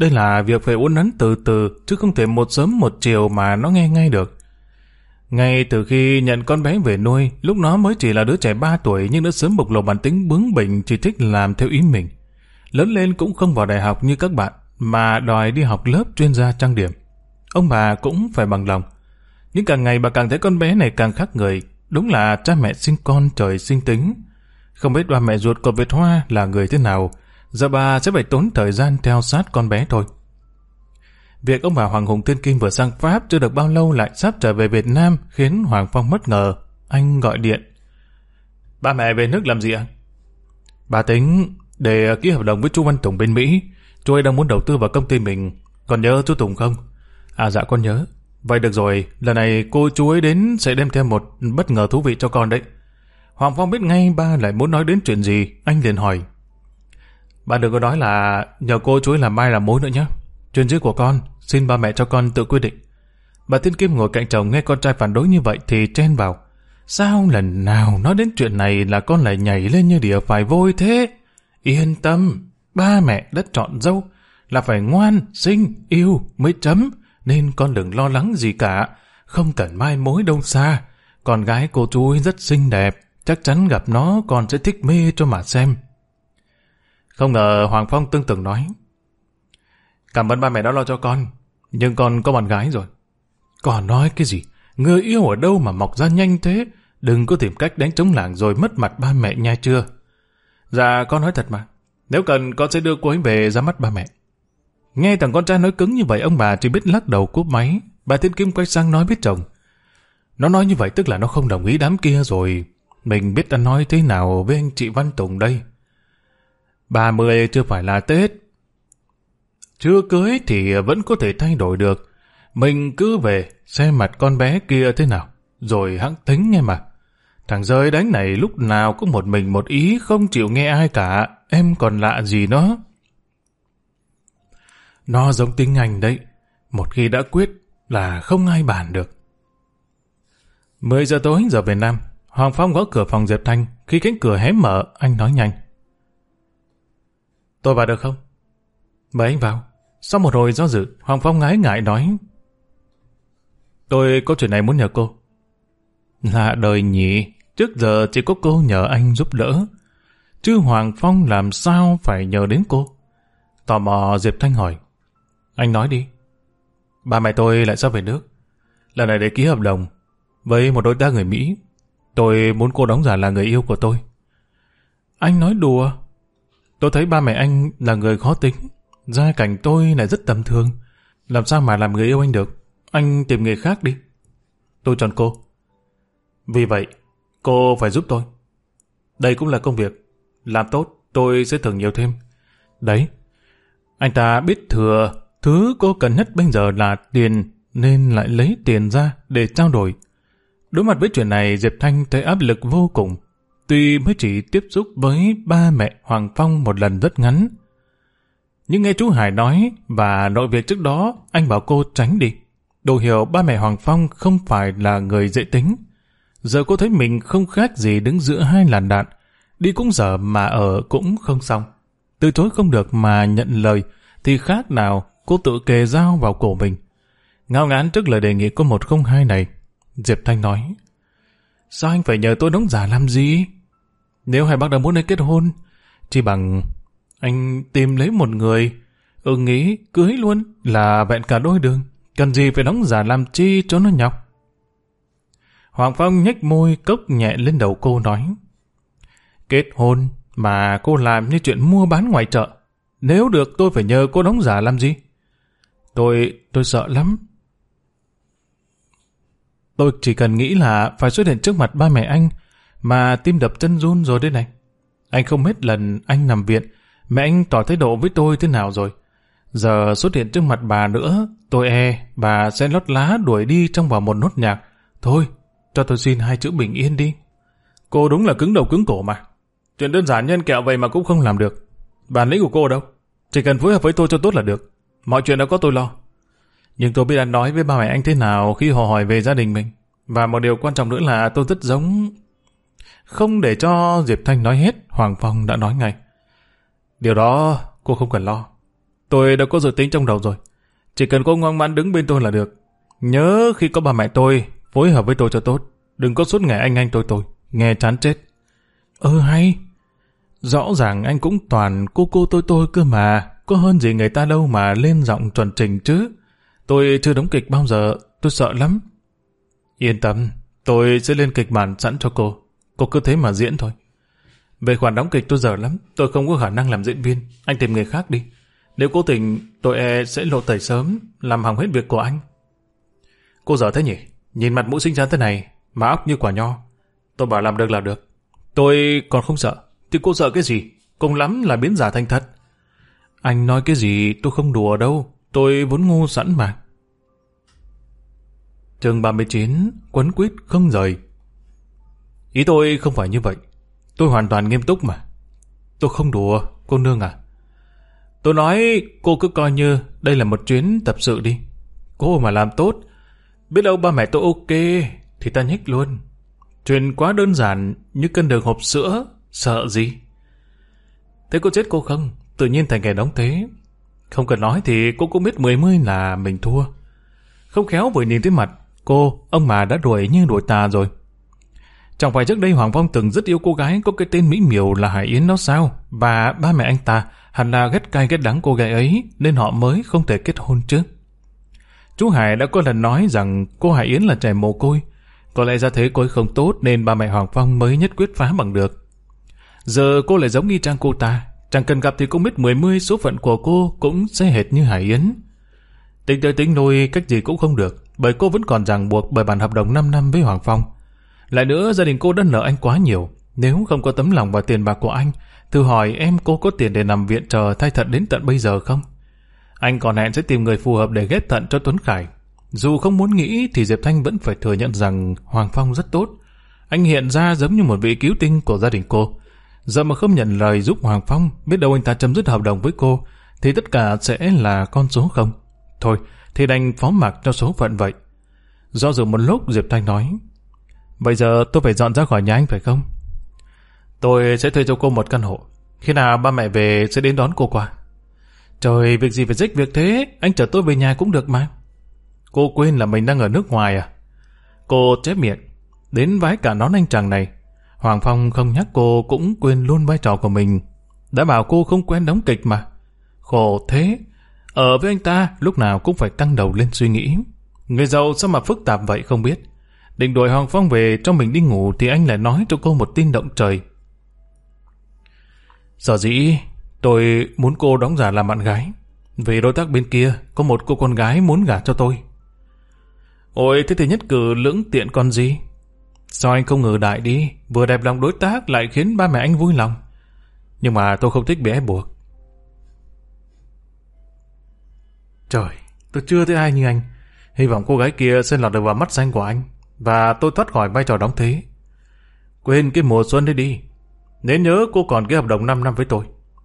Đây là việc phải uốn nắn từ từ, chứ không thể một sớm một chiều mà nó nghe ngay được. Ngay từ khi nhận con bé về nuôi, lúc nó mới chỉ là đứa trẻ 3 tuổi nhưng đã sớm bộc lộ bản tính bướng bỉnh chỉ thích làm theo ý mình. Lớn lên cũng không vào đại học như các bạn, mà đòi đi học lớp chuyên gia trang điểm. Ông bà cũng phải bằng lòng. Nhưng càng ngày bà càng thấy con bé này càng khác người, Đúng là cha mẹ sinh con trời sinh tính. Không biết ba mẹ ruột của Việt Hoa là người thế nào, giờ bà sẽ phải tốn thời gian theo sát con bé thôi. Việc ông bà Hoàng Hùng Tiên Kim vừa sang Pháp chưa được bao lâu lại sắp trở về Việt Nam khiến Hoàng Phong bất ngờ. Anh gọi điện. Ba mẹ về nước làm gì ạ? Bà tính để ký hợp đồng với chú Văn Tùng bên Mỹ. Chú ấy đang muốn đầu tư vào công ty mình. Còn nhớ chú Tùng không? À dạ con nhớ. Vậy được rồi, lần này cô chú ấy đến sẽ đem theo một bất ngờ thú vị cho con đấy. Hoàng Phong biết ngay ba lại muốn nói đến chuyện gì, anh liền hỏi. Ba đừng có nói là nhờ cô chú ấy làm mai làm mối nữa nhé. Chuyện dưới của con, xin ba mẹ cho con tự quyết định. Bà Tiên Kim ngồi cạnh chồng nghe con trai phản đối như vậy thì chen vào. Sao lần nào nói đến chuyện này là con lại nhảy lên như đỉa phải vôi thế? Yên tâm, ba mẹ đã chọn dâu là phải ngoan, xinh, yêu mới chấm nên con đừng lo lắng gì cả, không cần mai mối đâu xa. Con gái cô chú ấy rất xinh đẹp, chắc chắn gặp nó con sẽ thích mê cho mà xem. Không ngờ Hoàng Phong tương tưởng nói. Cảm ơn ba mẹ đã lo cho con, nhưng con có bạn gái rồi. Còn nói cái gì? Người yêu ở đâu mà mọc ra nhanh thế? Đừng có tìm cách đánh chống làng rồi mất mặt ba mẹ nha chưa? Dạ, con nói thật mà. Nếu cần, con sẽ đưa cô ấy về ra mắt ba mẹ. Nghe thằng con trai nói cứng như vậy, ông bà chỉ biết lắc đầu cúp máy. Bà Thiên Kim quay sang nói với chồng. Nó nói như vậy tức là nó không đồng ý đám kia rồi. Mình biết đã nói thế nào với anh chị Văn Tùng đây. Ba mươi chưa phải là Tết. Chưa cưới thì vẫn có thể thay đổi được. Mình cứ về, xem mặt con bé kia thế nào. Rồi hãng tính nghe mà. Thằng rơi đánh này lúc nào cũng một mình một ý, không chịu nghe ai cả. Em còn lạ gì nó. Nó giống tiếng Anh đấy. Một khi đã quyết là không ai bàn được. 10 giờ tối giờ Việt Nam, Hoàng Phong gõ cửa phòng Diệp Thanh. Khi cánh cửa hé mở, anh nói nhanh. Tôi vào được không? Mời anh vào. Sau một hồi do dự, Hoàng Phong ngái ngại nói. Tôi có chuyện này muốn nhờ cô. Lạ đời nhỉ, trước giờ chỉ có cô nhờ anh giúp đỡ. Chứ Hoàng Phong làm sao phải nhờ đến cô? Tò mò Diệp Thanh hỏi. Anh nói đi. Ba mẹ tôi lại sắp về nước. Lần này để ký hợp đồng với một đối tác người Mỹ. Tôi muốn cô đóng giả là người yêu của tôi. Anh nói đùa. Tôi thấy ba mẹ anh là người khó tính. Gia cảnh tôi lại rất tầm thường. Làm sao mà làm người yêu anh được? Anh tìm người khác đi. Tôi chọn cô. Vì vậy, cô phải giúp tôi. Đây cũng là công việc. Làm tốt, tôi sẽ thưởng nhiều thêm. Đấy, anh ta biết thừa Thứ cô cần nhất bây giờ là tiền, nên lại lấy tiền ra để trao đổi. Đối mặt với chuyện này, Diệp Thanh thấy áp lực vô cùng. Tuy mới chỉ tiếp xúc với ba mẹ Hoàng Phong một lần rất ngắn. Nhưng nghe chú Hải nói và nội việc trước đó, anh bảo cô tránh đi. Đồ hiểu ba mẹ Hoàng Phong không phải là người dễ tính. Giờ cô thấy mình không khác gì đứng giữa hai làn đạn. Đi cũng dở mà ở cũng không xong. Từ chối không được mà nhận lời thì khác nào cô tự kề dao vào cổ mình. Ngao ngán trước lời đề nghị của một không hai này, Diệp Thanh nói, Sao anh phải nhờ tôi đóng giả làm gì? Nếu hai bác đã muốn lấy kết hôn, chỉ bằng Anh tìm lấy một người, ưng nghĩ cưới luôn là vẹn cả đôi đường. Cần gì phải đóng giả làm chi cho nó nhọc. Hoàng Phong nhếch môi cốc nhẹ lên đầu cô nói. Kết hôn mà cô làm như chuyện mua bán ngoài chợ. Nếu được tôi phải nhờ cô đóng giả làm gì? Tôi, tôi sợ lắm. Tôi chỉ cần nghĩ là phải xuất hiện trước mặt ba mẹ anh mà tim đập chân run rồi đấy này. Anh không hết lần anh nằm viện, mẹ anh tỏ thái độ với tôi thế nào rồi. Giờ xuất hiện trước mặt bà nữa, tôi e bà sẽ lót lá đuổi đi trong vào một nốt nhạc. Thôi, cho tôi xin hai chữ bình yên đi. Cô đúng là cứng đầu cứng cổ mà. Chuyện đơn giản nhân kẹo vậy mà cũng không làm được. Bản lĩnh của cô đâu? Chỉ cần phối hợp với tôi cho tốt là được. Mọi chuyện đã có tôi lo. Nhưng tôi biết anh nói với ba mẹ anh thế nào khi họ hỏi về gia đình mình. Và một điều quan trọng nữa là tôi rất giống... Không để cho Diệp Thanh nói hết, Hoàng Phong đã nói ngay. Điều đó cô không cần lo. Tôi đã có dự tính trong đầu rồi. Chỉ cần cô ngoan ngoãn đứng bên tôi là được. Nhớ khi có bà mẹ tôi, phối hợp với tôi cho tốt. Đừng có suốt ngày anh anh tôi tôi. Nghe chán chết. Ừ hay. Rõ ràng anh cũng toàn cô cô tôi tôi cơ mà. Có hơn gì người ta đâu mà lên giọng chuẩn trình chứ. Tôi chưa đóng kịch bao giờ. Tôi sợ lắm. Yên tâm. Tôi sẽ lên kịch bản sẵn cho cô. Cô cứ thế mà diễn thôi. Về khoản đóng kịch tôi dở lắm. Tôi không có khả năng làm diễn viên. Anh tìm người khác đi. Nếu cố tình, tôi e sẽ lộ tẩy sớm, làm hỏng hết việc của anh. Cô dở thế nhỉ? Nhìn mặt mũi sinh ra thế này, mà óc như quả nho. Tôi bảo làm được là được. Tôi còn không sợ. Thì cô sợ cái gì? Cùng lắm là biến giả thành thật. Anh nói cái gì tôi không đùa đâu. Tôi vốn ngu sẵn mà. Trường 39, quấn quýt không rời. Ý tôi không phải như vậy. Tôi hoàn toàn nghiêm túc mà. Tôi không đùa, cô nương à. Tôi nói cô cứ coi như đây là một chuyến tập sự đi. Cô mà làm tốt, biết đâu ba mẹ tôi ok thì ta nhích luôn. Chuyện quá đơn giản như cân đường hộp sữa, sợ gì? Thế cô chết cô không? Tự nhiên thành kẻ đóng thế. Không cần nói thì cô cũng biết mười mươi là mình thua. Không khéo vừa nhìn tới mặt, cô, ông mà đã đuổi như đuổi tà rồi. Chẳng phải trước đây Hoàng Phong từng rất yêu cô gái có cái tên mỹ miều là Hải Yến đó sao? Và ba mẹ anh ta hẳn là ghét cay ghét đắng cô gái ấy nên họ mới không thể kết hôn chứ. Chú Hải đã có lần nói rằng cô Hải Yến là trẻ mồ côi. Có lẽ ra thế cô ấy không tốt nên ba mẹ Hoàng Phong mới nhất quyết phá bằng được. Giờ cô lại giống nghi trang cô ta. Chẳng cần gặp thì cũng biết mười mươi số phận của cô cũng sẽ hệt như Hải Yến. Tính tới tính lui, cách gì cũng không được, bởi cô vẫn còn ràng buộc bởi bản hợp đồng 5 năm với Hoàng Phong. Lại nữa, gia đình cô đã nợ anh quá nhiều. Nếu không có tấm lòng và tiền bạc của anh, Thử hỏi em cô có tiền để nằm viện chờ thay thận đến tận bây giờ không? Anh còn hẹn sẽ tìm người phù hợp để ghép thận cho Tuấn Khải. Dù không muốn nghĩ thì Diệp Thanh vẫn phải thừa nhận rằng Hoàng Phong rất tốt. Anh hiện ra giống như một vị cứu tinh của gia đình cô. Giờ mà không nhận lời giúp Hoàng Phong, biết đâu anh ta chấm dứt hợp đồng với cô, thì tất cả sẽ là con số không. Thôi, thì đành phó mặc cho số phận vậy. Do dự một lúc Diệp Thanh nói, Bây giờ tôi phải dọn ra khỏi nhà anh phải không? Tôi sẽ thuê cho cô một căn hộ. Khi nào ba mẹ về sẽ đến đón cô qua. Trời, việc gì phải dích việc thế? Anh chở tôi về nhà cũng được mà. Cô quên là mình đang ở nước ngoài à? Cô chép miệng. Đến vái cả nón anh chàng này. Hoàng Phong không nhắc cô cũng quên luôn vai trò của mình. Đã bảo cô không quen đóng kịch mà. Khổ thế. Ở với anh ta, lúc nào cũng phải căng đầu lên suy nghĩ. Người giàu sao mà phức tạp vậy không biết. Định đuổi Hoàng Phong về cho mình đi ngủ thì anh lại nói cho cô một tin động trời. Sở dĩ tôi muốn cô đóng giả làm bạn gái. Vì đối tác bên kia có một cô con gái muốn gả cho tôi. Ôi, thế thì nhất cử lưỡng tiện con gì? Sao anh không ngờ đại đi, vừa đẹp lòng đối tác lại khiến ba mẹ anh vui lòng. Nhưng mà tôi không thích bị ép buộc. Trời, tôi chưa thấy ai như anh. Hy vọng cô gái kia sẽ lọt được vào mắt xanh của anh. Và tôi thoát khỏi vai trò đóng thế. Quên cái mùa xuân đấy đi. Nên nhớ cô còn cái hợp đồng 5 năm với tôi.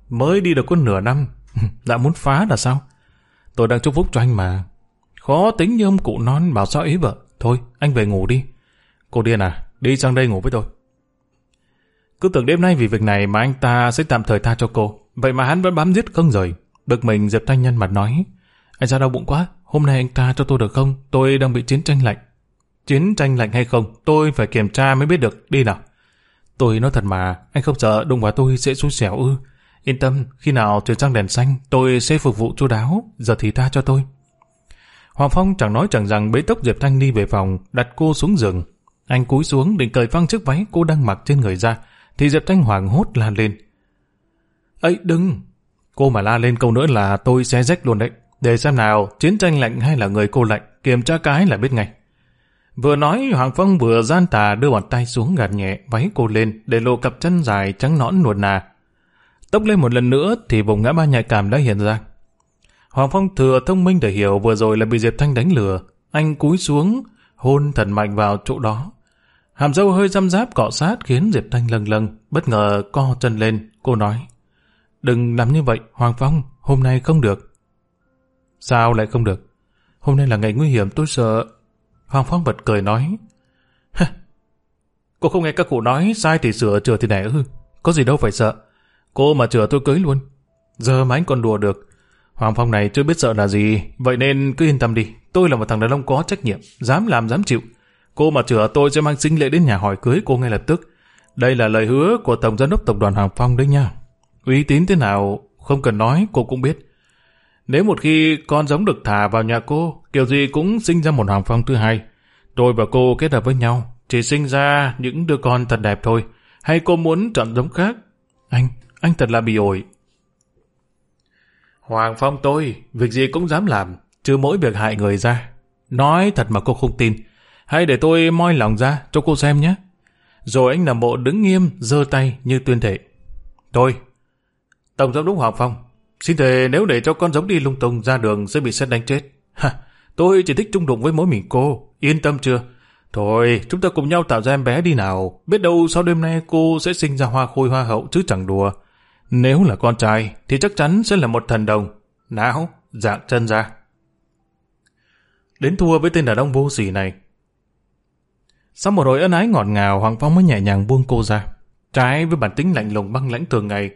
Mới đi được có nửa năm. Đã muốn phá là sao? Tôi đang chúc phúc cho anh mà. Khó tính như ông cụ non bảo sao ý vợ. Thôi, anh về ngủ đi. Cô điên à, đi sang đây ngủ với tôi. Cứ tưởng đêm nay vì việc này mà anh ta sẽ tạm thời tha cho cô. Vậy mà hắn vẫn bám giết không rời. Bực mình Diệp Thanh Nhân mặt nói. Anh ra đau bụng quá, hôm nay anh ta cho tôi được không? Tôi đang bị chiến tranh lạnh. Chiến tranh lạnh hay không, tôi phải kiểm tra mới biết được. Đi nào. Tôi nói thật mà, anh không sợ đụng vào tôi sẽ xui xẻo ư. Yên tâm, khi nào chuyển sang đèn xanh, tôi sẽ phục vụ chu đáo, giờ thì tha cho tôi. Hoàng Phong chẳng nói chẳng rằng bế tốc Diệp Thanh đi về phòng, đặt cô xuống giường. Anh cúi xuống định cởi phăng chiếc váy cô đang mặc trên người ra, thì Diệp Thanh hoảng hốt la lên. ấy đừng! Cô mà la lên câu nữa là tôi sẽ rách luôn đấy. Để xem nào, chiến tranh lạnh hay là người cô lạnh, kiểm tra cái là biết ngay. Vừa nói, Hoàng Phong vừa gian tà đưa bàn tay xuống gạt nhẹ váy cô lên để lộ cặp chân dài trắng nõn nuột nà. Tốc lên một lần nữa thì vùng ngã ba nhạy cảm đã hiện ra. Hoàng Phong thừa thông minh để hiểu vừa rồi là bị Diệp Thanh đánh lừa. Anh cúi xuống, hôn thần mạnh vào chỗ đó. Hàm dâu hơi răm ráp cọ sát khiến Diệp Thanh lâng lâng, bất ngờ co chân lên. Cô nói, đừng làm như vậy, Hoàng Phong, hôm nay không được. Sao lại không được? Hôm nay là ngày nguy hiểm tôi sợ. Hoàng Phong bật cười nói, Cô không nghe các cụ nói sai thì sửa chừa thì nẻ ư. Có gì đâu phải sợ. Cô mà chừa tôi cưới luôn. Giờ mà anh còn đùa được. Hoàng Phong này chưa biết sợ là gì, vậy nên cứ yên tâm đi. Tôi là một thằng đàn ông có trách nhiệm, dám làm dám chịu. Cô mà chữa tôi sẽ mang sinh lễ đến nhà hỏi cưới cô ngay lập tức. Đây là lời hứa của Tổng Giám đốc Tập đoàn Hoàng Phong đấy nha. Uy tín thế nào, không cần nói, cô cũng biết. Nếu một khi con giống được thả vào nhà cô, kiểu gì cũng sinh ra một Hoàng Phong thứ hai. Tôi và cô kết hợp với nhau, chỉ sinh ra những đứa con thật đẹp thôi. Hay cô muốn chọn giống khác? Anh, anh thật là bị ổi. Hoàng Phong tôi, việc gì cũng dám làm, trừ mỗi việc hại người ra. Nói thật mà cô không tin. Hay để tôi moi lòng ra cho cô xem nhé. Rồi anh nằm bộ đứng nghiêm, giơ tay như tuyên thệ. Tôi, Tổng giám đốc Hoàng Phong, xin thề nếu để cho con giống đi lung tung ra đường sẽ bị xét đánh chết. Ha, tôi chỉ thích trung đụng với mỗi mình cô, yên tâm chưa? Thôi, chúng ta cùng nhau tạo ra em bé đi nào. Biết đâu sau đêm nay cô sẽ sinh ra hoa khôi hoa hậu chứ chẳng đùa. Nếu là con trai thì chắc chắn sẽ là một thần đồng. Não, dạng chân ra. Đến thua với tên đàn ông vô sỉ này. Sau một hồi ân ái ngọt ngào, Hoàng Phong mới nhẹ nhàng buông cô ra. Trái với bản tính lạnh lùng băng lãnh thường ngày,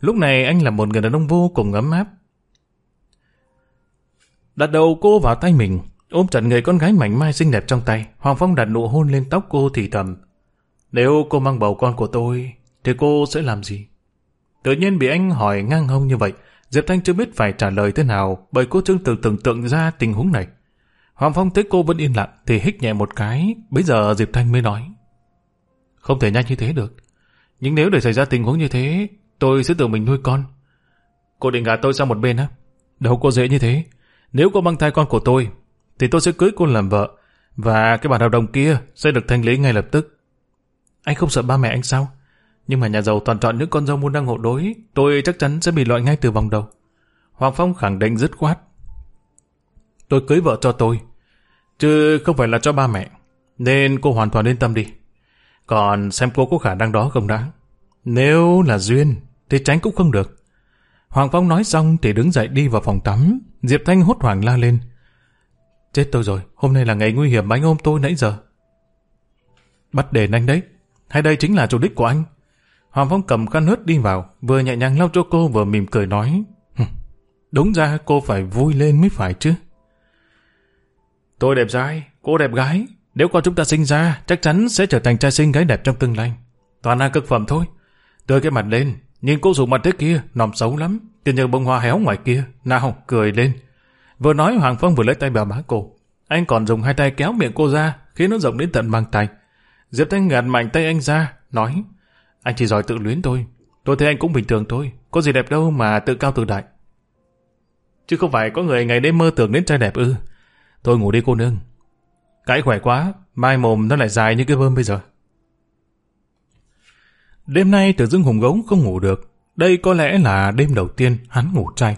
lúc này anh là một người đàn ông vô cùng ấm áp. Đặt đầu cô vào tay mình, ôm chặt người con gái mảnh mai xinh đẹp trong tay, Hoàng Phong đặt nụ hôn lên tóc cô thì thầm. Nếu cô mang bầu con của tôi, thì cô sẽ làm gì? Tự nhiên bị anh hỏi ngang hông như vậy, Diệp Thanh chưa biết phải trả lời thế nào bởi cô chưa từng tưởng tượng ra tình huống này. Hoàng Phong thấy cô vẫn yên lặng thì hít nhẹ một cái, bây giờ Diệp Thanh mới nói. Không thể nhanh như thế được. Nhưng nếu để xảy ra tình huống như thế, tôi sẽ tự mình nuôi con. Cô định gả tôi sang một bên á? Đâu có dễ như thế. Nếu cô mang thai con của tôi, thì tôi sẽ cưới cô làm vợ, và cái bản hợp đồng kia sẽ được thanh lý ngay lập tức. Anh không sợ ba mẹ anh sao? Nhưng mà nhà giàu toàn chọn những con dâu muôn đang hộ đối, tôi chắc chắn sẽ bị loại ngay từ vòng đầu. Hoàng Phong khẳng định dứt khoát. Tôi cưới vợ cho tôi, chứ không phải là cho ba mẹ, nên cô hoàn toàn yên tâm đi. Còn xem cô có khả năng đó không đã Nếu là duyên, thì tránh cũng không được. Hoàng Phong nói xong thì đứng dậy đi vào phòng tắm. Diệp Thanh hốt hoảng la lên. Chết tôi rồi, hôm nay là ngày nguy hiểm anh ôm tôi nãy giờ. Bắt đền anh đấy, hay đây chính là chủ đích của anh? Hoàng Phong cầm khăn hớt đi vào, vừa nhẹ nhàng lau cho cô vừa mỉm cười nói. Đúng ra cô phải vui lên mới phải chứ. Tôi đẹp trai, cô đẹp gái. Nếu con chúng ta sinh ra, chắc chắn sẽ trở thành trai sinh gái đẹp trong tương lai. Toàn là cực phẩm thôi. Tươi cái mặt lên, nhìn cô dùng mặt thế kia, nòm xấu lắm. Tiền nhờ bông hoa héo ngoài kia. Nào, cười lên. Vừa nói Hoàng Phong vừa lấy tay bèo má cô. Anh còn dùng hai tay kéo miệng cô ra, khiến nó rộng đến tận mang tay. Diệp Thanh gạt mạnh tay anh ra, nói anh chỉ giỏi tự luyến thôi. Tôi thấy anh cũng bình thường thôi. Có gì đẹp đâu mà tự cao tự đại. Chứ không phải có người ngày đêm mơ tưởng đến trai đẹp ư. Thôi ngủ đi cô nương. Cãi khỏe quá, mai mồm nó lại dài như cái bơm bây giờ. Đêm nay Tử dưng hùng gống không ngủ được. Đây có lẽ là đêm đầu tiên hắn ngủ trai.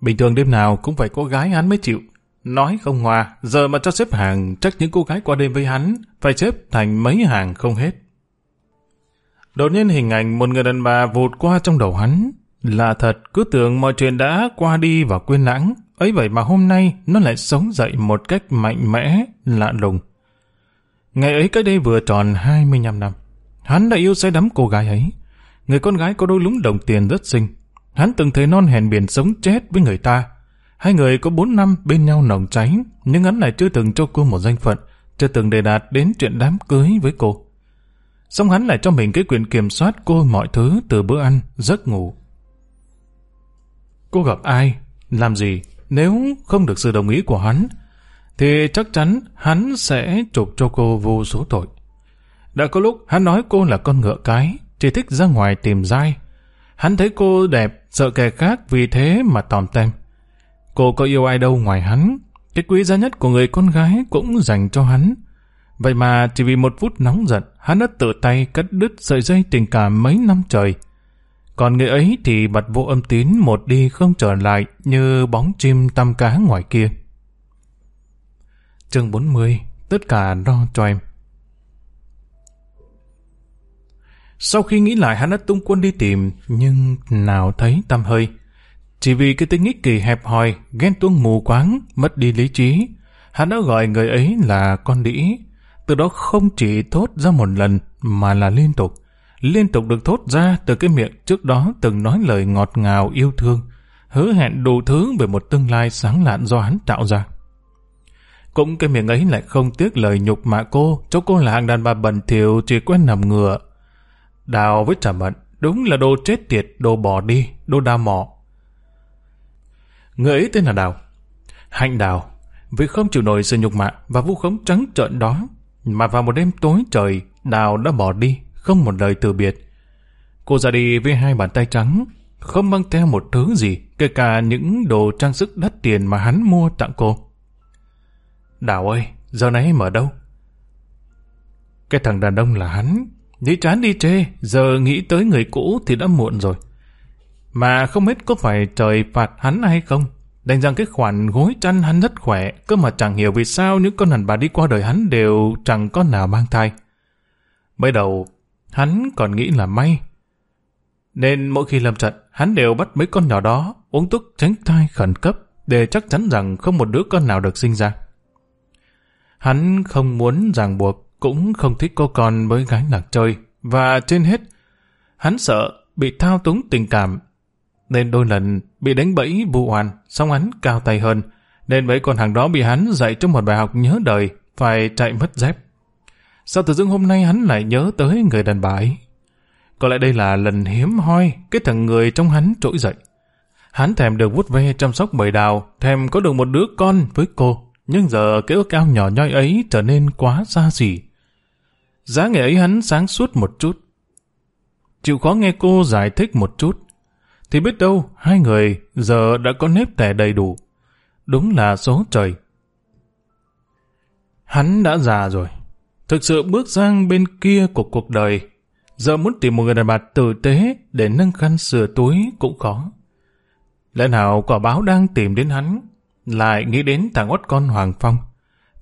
Bình thường đêm nào cũng phải có gái hắn mới chịu. Nói không hòa, giờ mà cho xếp hàng chắc những cô gái qua đêm với hắn phải xếp thành mấy hàng không hết. Đột nhiên hình ảnh một người đàn bà vụt qua trong đầu hắn. Là thật, cứ tưởng mọi chuyện đã qua đi và quên lãng ấy vậy mà hôm nay nó lại sống dậy một cách mạnh mẽ, lạ lùng. Ngày ấy cái đây vừa tròn 25 năm. Hắn đã yêu say đắm cô gái ấy. Người con gái có đôi lúng đồng tiền rất xinh. Hắn từng thấy non hèn biển sống chết với người ta. Hai người có 4 năm bên nhau nồng cháy, nhưng hắn lại chưa từng cho cô một danh phận, chưa từng đề đạt đến chuyện đám cưới với cô. Xong hắn lại cho mình cái quyền kiểm soát cô mọi thứ từ bữa ăn, giấc ngủ. cô gặp ai, làm gì, nếu không được sự đồng ý của hắn, thì chắc chắn hắn sẽ chụp cho cô vô số tội. Đã có lúc hắn nói cô là con ngựa cái, chỉ thích ra ngoài tìm dai. Hắn thấy cô đẹp, sợ kẻ khác vì thế mà tòm tem. Cô có yêu ai đâu ngoài hắn, cái quý giá nhất của người con gái cũng dành cho hắn. Vậy mà chỉ vì một phút nóng giận, hắn đã tự tay cắt đứt sợi dây tình cảm mấy năm trời. Còn người ấy thì bật vô âm tín một đi không trở lại như bóng chim tăm cá ngoài kia. Chương 40 Tất cả lo cho em Sau khi nghĩ lại hắn đã tung quân đi tìm, nhưng nào thấy tâm hơi. Chỉ vì cái tính ích kỳ hẹp hòi, ghen tuông mù quáng, mất đi lý trí, hắn đã gọi người ấy là con đĩ. Từ đó không chỉ thốt ra một lần, mà là liên tục. Liên tục được thốt ra từ cái miệng trước đó từng nói lời ngọt ngào yêu thương, hứa hẹn đủ thứ về một tương lai sáng lạn do hắn tạo ra. Cũng cái miệng ấy lại không tiếc lời nhục mạ cô, cho cô là hàng đàn bà bẩn thỉu chỉ quen nằm ngựa. Đào với trả mận, đúng là đồ chết tiệt, đồ bỏ đi, đồ đa mỏ. Người ấy tên là Đào. Hạnh Đào, vì không chịu nổi sự nhục mạ và vu khống trắng trợn đó, mà vào một đêm tối trời, Đào đã bỏ đi, không một lời từ biệt. Cô ra đi với hai bàn tay trắng, không mang theo một thứ gì, kể cả những đồ trang sức đắt tiền mà hắn mua tặng cô. Đào ơi, giờ này em ở đâu? Cái thằng đàn ông là hắn, đi chán đi chê, giờ nghĩ tới người cũ thì đã muộn rồi. Mà không biết có phải trời phạt hắn hay không? Đành rằng cái khoản gối chăn hắn rất khỏe, cơ mà chẳng hiểu vì sao những con đàn bà đi qua đời hắn đều chẳng có nào mang thai. Mới đầu, hắn còn nghĩ là may. Nên mỗi khi lâm trận, hắn đều bắt mấy con nhỏ đó uống thuốc tránh thai khẩn cấp để chắc chắn rằng không một đứa con nào được sinh ra. Hắn không muốn ràng buộc, cũng không thích cô con với gái lạc chơi, và trên hết, hắn sợ bị thao túng tình cảm, nên đôi lần bị đánh bẫy vụ hoàn, xong hắn cao tay hơn, nên mấy con hàng đó bị hắn dạy cho một bài học nhớ đời, phải chạy mất dép. Sao tự dưng hôm nay hắn lại nhớ tới người đàn bà ấy? Có lẽ đây là lần hiếm hoi cái thằng người trong hắn trỗi dậy. Hắn thèm được vút ve chăm sóc bầy đào, thèm có được một đứa con với cô. Nhưng giờ cái ước ao nhỏ nhoi ấy trở nên quá xa xỉ. Giá nghệ ấy hắn sáng suốt một chút. Chịu khó nghe cô giải thích một chút. Thì biết đâu, hai người giờ đã có nếp tẻ đầy đủ. Đúng là số trời. Hắn đã già rồi. Thực sự bước sang bên kia của cuộc đời. Giờ muốn tìm một người đàn bà tử tế để nâng khăn sửa túi cũng khó. Lẽ nào quả báo đang tìm đến hắn lại nghĩ đến thằng ốt con Hoàng Phong.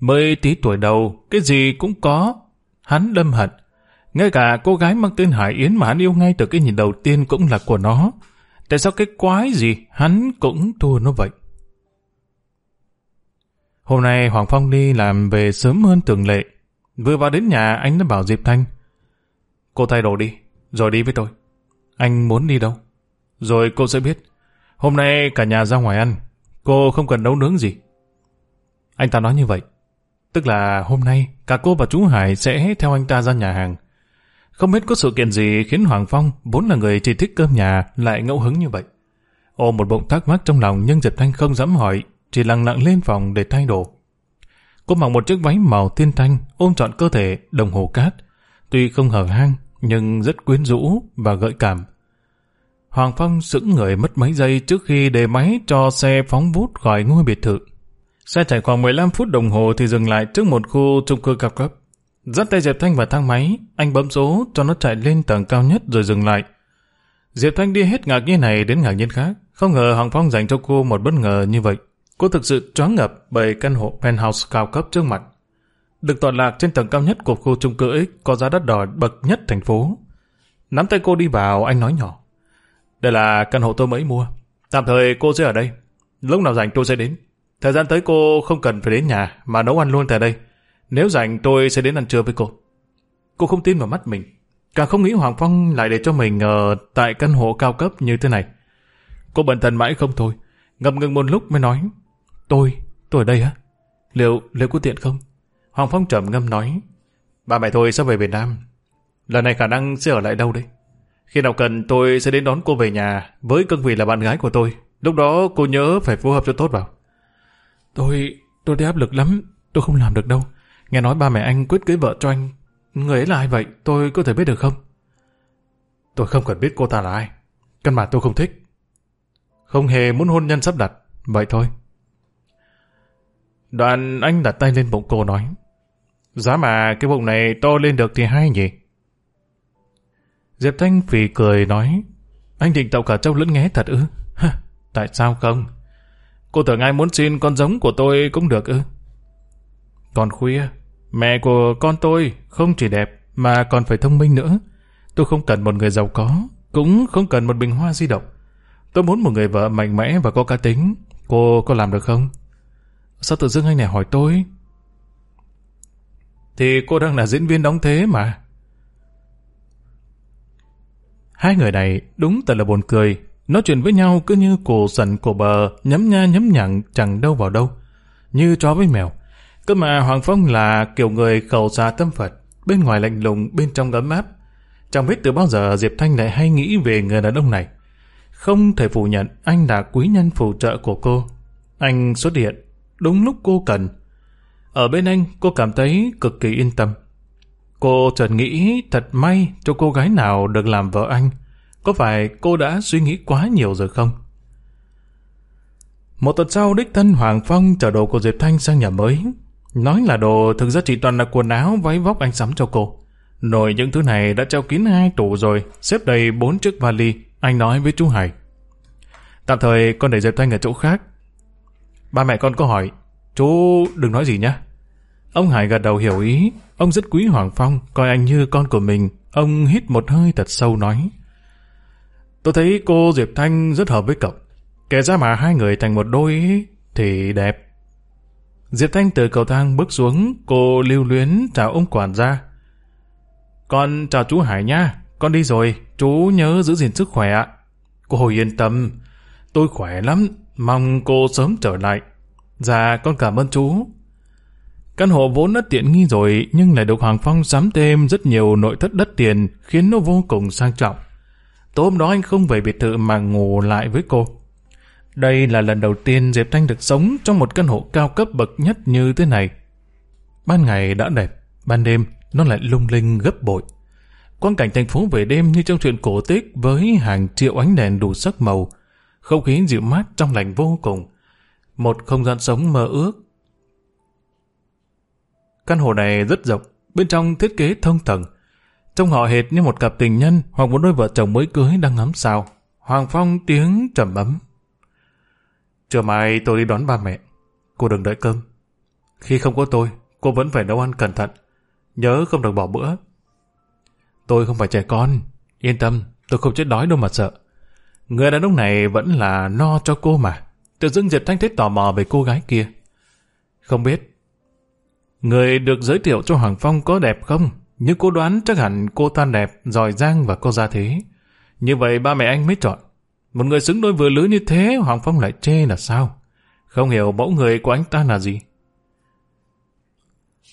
Mới tí tuổi đầu, cái gì cũng có. Hắn đâm hận. Ngay cả cô gái mang tên Hải Yến mà hắn yêu ngay từ cái nhìn đầu tiên cũng là của nó. Tại sao cái quái gì hắn cũng thua nó vậy? Hôm nay Hoàng Phong đi làm về sớm hơn thường lệ. Vừa vào đến nhà anh đã bảo Diệp Thanh. Cô thay đồ đi, rồi đi với tôi. Anh muốn đi đâu? Rồi cô sẽ biết. Hôm nay cả nhà ra ngoài ăn, Cô không cần nấu nướng gì. Anh ta nói như vậy. Tức là hôm nay cả cô và chú Hải sẽ theo anh ta ra nhà hàng. Không biết có sự kiện gì khiến Hoàng Phong, vốn là người chỉ thích cơm nhà, lại ngẫu hứng như vậy. Ôm một bụng thắc mắc trong lòng nhưng Diệp Thanh không dám hỏi, chỉ lặng lặng lên phòng để thay đồ. Cô mặc một chiếc váy màu thiên thanh, ôm trọn cơ thể đồng hồ cát. Tuy không hở hang, nhưng rất quyến rũ và gợi cảm. Hoàng Phong sững người mất mấy giây trước khi đề máy cho xe phóng vút khỏi ngôi biệt thự. Xe chạy khoảng 15 phút đồng hồ thì dừng lại trước một khu chung cư cao cấp. Dắt tay Diệp Thanh vào thang máy, anh bấm số cho nó chạy lên tầng cao nhất rồi dừng lại. Diệp Thanh đi hết ngạc nhiên này đến ngạc nhiên khác. Không ngờ Hoàng Phong dành cho cô một bất ngờ như vậy. Cô thực sự choáng ngập bởi căn hộ penthouse cao cấp trước mặt. Được tọa lạc trên tầng cao nhất của khu chung cư X có giá đắt đỏ bậc nhất thành phố. Nắm tay cô đi vào, anh nói nhỏ. Đây là căn hộ tôi mới mua. Tạm thời cô sẽ ở đây. Lúc nào rảnh tôi sẽ đến. Thời gian tới cô không cần phải đến nhà mà nấu ăn luôn tại đây. Nếu rảnh tôi sẽ đến ăn trưa với cô. Cô không tin vào mắt mình. Càng không nghĩ Hoàng Phong lại để cho mình ở tại căn hộ cao cấp như thế này. Cô bận thần mãi không thôi. Ngập ngừng một lúc mới nói. Tôi, tôi ở đây á. Liệu, liệu có tiện không? Hoàng Phong trầm ngâm nói. Ba mẹ tôi sẽ về Việt Nam. Lần này khả năng sẽ ở lại đâu đây? Khi nào cần tôi sẽ đến đón cô về nhà với cương vị là bạn gái của tôi Lúc đó cô nhớ phải phù hợp cho tốt vào. Tôi, tôi thấy áp lực lắm, tôi không làm được đâu. Nghe nói ba mẹ anh quyết cưới vợ cho anh. Người ấy là ai vậy, tôi có thể biết được không? Tôi không cần biết cô ta là ai. Căn bản tôi không thích. Không hề muốn hôn nhân sắp đặt, vậy thôi. Đoạn anh đặt tay lên bụng cô nói. Giá mà cái bụng này to lên được thì hay nhỉ? Diệp Thanh phì cười nói. Anh định tạo cả trâu lẫn nghé thật ư? Tại sao không? Cô tưởng ai muốn xin con giống của tôi cũng được ư? Còn khuya, mẹ của con tôi không chỉ đẹp mà còn phải thông minh nữa. Tôi không cần một người giàu có, cũng không cần một bình hoa di động. Tôi muốn một người vợ mạnh mẽ và có cá tính. Cô có làm được không? Sao tự dưng anh này hỏi tôi? Thì cô đang là diễn viên đóng thế mà. Hai người này đúng thật là buồn cười. Nói chuyện với nhau cứ như cổ sần cổ bờ, nhấm nha nhấm nhặn chẳng đâu vào đâu. Như chó với mèo. Cơ mà Hoàng Phong là kiểu người khẩu xa tâm Phật, bên ngoài lạnh lùng, bên trong ấm áp. Chẳng biết từ bao giờ Diệp Thanh lại hay nghĩ về người đàn ông này. Không thể phủ nhận anh là quý nhân phù trợ của cô. Anh xuất hiện, đúng lúc cô cần. Ở bên anh, cô cảm thấy cực kỳ yên tâm. Cô chợt nghĩ thật may cho cô gái nào được làm vợ anh. Có phải cô đã suy nghĩ quá nhiều rồi không? Một tuần sau, đích thân Hoàng Phong chở đồ của Diệp Thanh sang nhà mới. Nói là đồ thực ra chỉ toàn là quần áo, váy vóc anh sắm cho cô. Nồi những thứ này đã treo kín hai tủ rồi, xếp đầy bốn chiếc vali, anh nói với chú Hải. Tạm thời con để Diệp Thanh ở chỗ khác. Ba mẹ con có hỏi, chú đừng nói gì nhé. Ông Hải gật đầu hiểu ý, ông rất quý Hoàng Phong, coi anh như con của mình. Ông hít một hơi thật sâu nói. Tôi thấy cô Diệp Thanh rất hợp với cậu. Kể ra mà hai người thành một đôi thì đẹp. Diệp Thanh từ cầu thang bước xuống, cô lưu luyến chào ông quản gia. Con chào chú Hải nha, con đi rồi, chú nhớ giữ gìn sức khỏe ạ. Cô hồi yên tâm, tôi khỏe lắm, mong cô sớm trở lại. Dạ, con cảm ơn chú. Căn hộ vốn đã tiện nghi rồi, nhưng lại được Hoàng Phong sắm thêm rất nhiều nội thất đất tiền, khiến nó vô cùng sang trọng. Tối hôm đó anh không về biệt thự mà ngủ lại với cô. Đây là lần đầu tiên Diệp Thanh được sống trong một căn hộ cao cấp bậc nhất như thế này. Ban ngày đã đẹp, ban đêm nó lại lung linh gấp bội. Quang cảnh thành phố về đêm như trong chuyện cổ tích với hàng triệu ánh đèn đủ sắc màu, không khí dịu mát trong lành vô cùng. Một không gian sống mơ ước. Căn hộ này rất rộng, bên trong thiết kế thông tầng. Trông họ hệt như một cặp tình nhân hoặc một đôi vợ chồng mới cưới đang ngắm sao. Hoàng Phong tiếng trầm ấm. Trưa mai tôi đi đón ba mẹ. Cô đừng đợi cơm. Khi không có tôi, cô vẫn phải nấu ăn cẩn thận. Nhớ không được bỏ bữa. Tôi không phải trẻ con. Yên tâm, tôi không chết đói đâu mà sợ. Người đàn ông này vẫn là no cho cô mà. Tự dưng Diệp Thanh thấy tò mò về cô gái kia. Không biết. Người được giới thiệu cho Hoàng Phong có đẹp không? Nhưng cô đoán chắc hẳn cô ta đẹp, giỏi giang và có gia thế. Như vậy ba mẹ anh mới chọn. Một người xứng đôi vừa lứa như thế, Hoàng Phong lại chê là sao? Không hiểu mẫu người của anh ta là gì.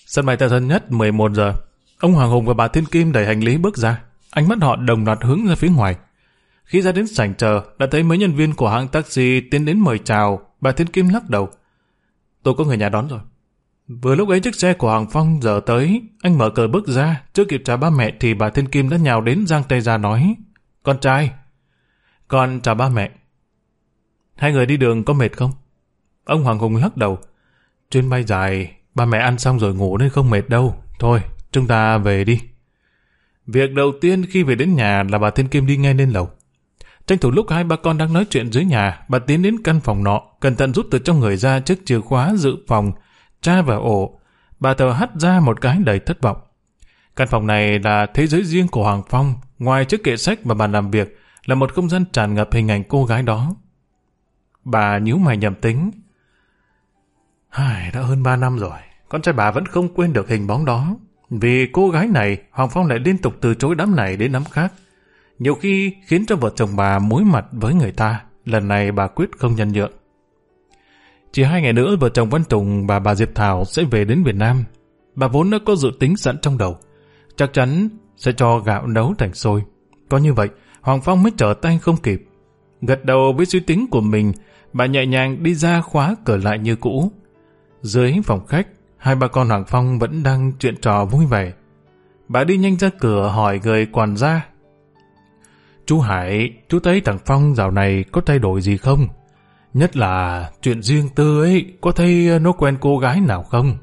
Sân bay tân nhất 11 giờ. Ông Hoàng Hùng và bà Thiên Kim đẩy hành lý bước ra. Ánh mắt họ đồng loạt hướng ra phía ngoài. Khi ra đến sảnh chờ, đã thấy mấy nhân viên của hãng taxi tiến đến mời chào. Bà Thiên Kim lắc đầu. Tôi có người nhà đón rồi. Vừa lúc ấy chiếc xe của Hoàng Phong giờ tới, anh mở cờ bước ra, chưa kịp chào ba mẹ thì bà Thiên Kim đã nhào đến giang tay ra nói. Con trai, con chào ba mẹ. Hai người đi đường có mệt không? Ông Hoàng Hùng lắc đầu. Chuyến bay dài, ba mẹ ăn xong rồi ngủ nên không mệt đâu. Thôi, chúng ta về đi. Việc đầu tiên khi về đến nhà là bà Thiên Kim đi ngay lên lầu. Tranh thủ lúc hai ba con đang nói chuyện dưới nhà, bà tiến đến căn phòng nọ, cẩn thận rút từ trong người ra chiếc chìa khóa dự phòng, tra vào ổ. Bà thở hắt ra một cái đầy thất vọng. Căn phòng này là thế giới riêng của Hoàng Phong, ngoài chiếc kệ sách và bàn làm việc, là một không gian tràn ngập hình ảnh cô gái đó. Bà nhíu mày nhầm tính. Ai, đã hơn ba năm rồi, con trai bà vẫn không quên được hình bóng đó. Vì cô gái này, Hoàng Phong lại liên tục từ chối đám này đến đám khác. Nhiều khi khiến cho vợ chồng bà mối mặt với người ta, lần này bà quyết không nhân nhượng. Chỉ hai ngày nữa vợ chồng Văn Tùng và bà Diệp Thảo sẽ về đến Việt Nam. Bà vốn đã có dự tính sẵn trong đầu. Chắc chắn sẽ cho gạo nấu thành sôi. Có như vậy, Hoàng Phong mới trở tay không kịp. Gật đầu với suy tính của mình, bà nhẹ nhàng đi ra khóa cửa lại như cũ. Dưới phòng khách, hai bà con Hoàng Phong vẫn đang chuyện trò vui vẻ. Bà đi nhanh ra cửa hỏi người quản gia. Chú Hải, chú thấy thằng Phong dạo này có thay đổi gì không? Nhất là chuyện riêng tư ấy, có thấy nó quen cô gái nào không?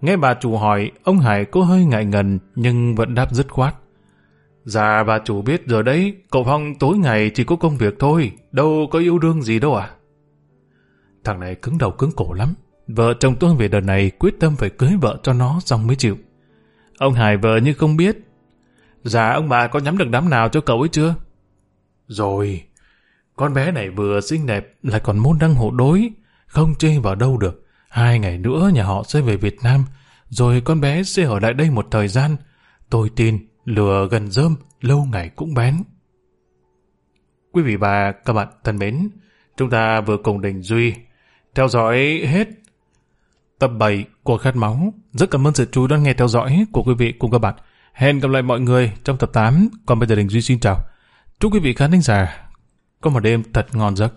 Nghe bà chủ hỏi, ông Hải có hơi ngại ngần nhưng vẫn đáp dứt khoát. Dạ bà chủ biết rồi đấy, cậu Phong tối ngày chỉ có công việc thôi, đâu có yêu đương gì đâu à. Thằng này cứng đầu cứng cổ lắm, vợ chồng tôi về đợt này quyết tâm phải cưới vợ cho nó xong mới chịu. Ông Hải vợ như không biết. Dạ ông bà có nhắm được đám nào cho cậu ấy chưa? Rồi, con bé này vừa xinh đẹp lại còn môn đăng hộ đối, không chê vào đâu được. Hai ngày nữa nhà họ sẽ về Việt Nam, rồi con bé sẽ ở lại đây một thời gian. Tôi tin lừa gần rơm, lâu ngày cũng bén. Quý vị và các bạn thân mến, chúng ta vừa cùng Đình Duy theo dõi hết tập 7 của Khát Máu. Rất cảm ơn sự chú đón nghe theo dõi của quý vị cùng các bạn. Hẹn gặp lại mọi người trong tập 8. Còn bây giờ Đình Duy xin chào. Chúc quý vị khán thính giả có một đêm thật ngon giấc.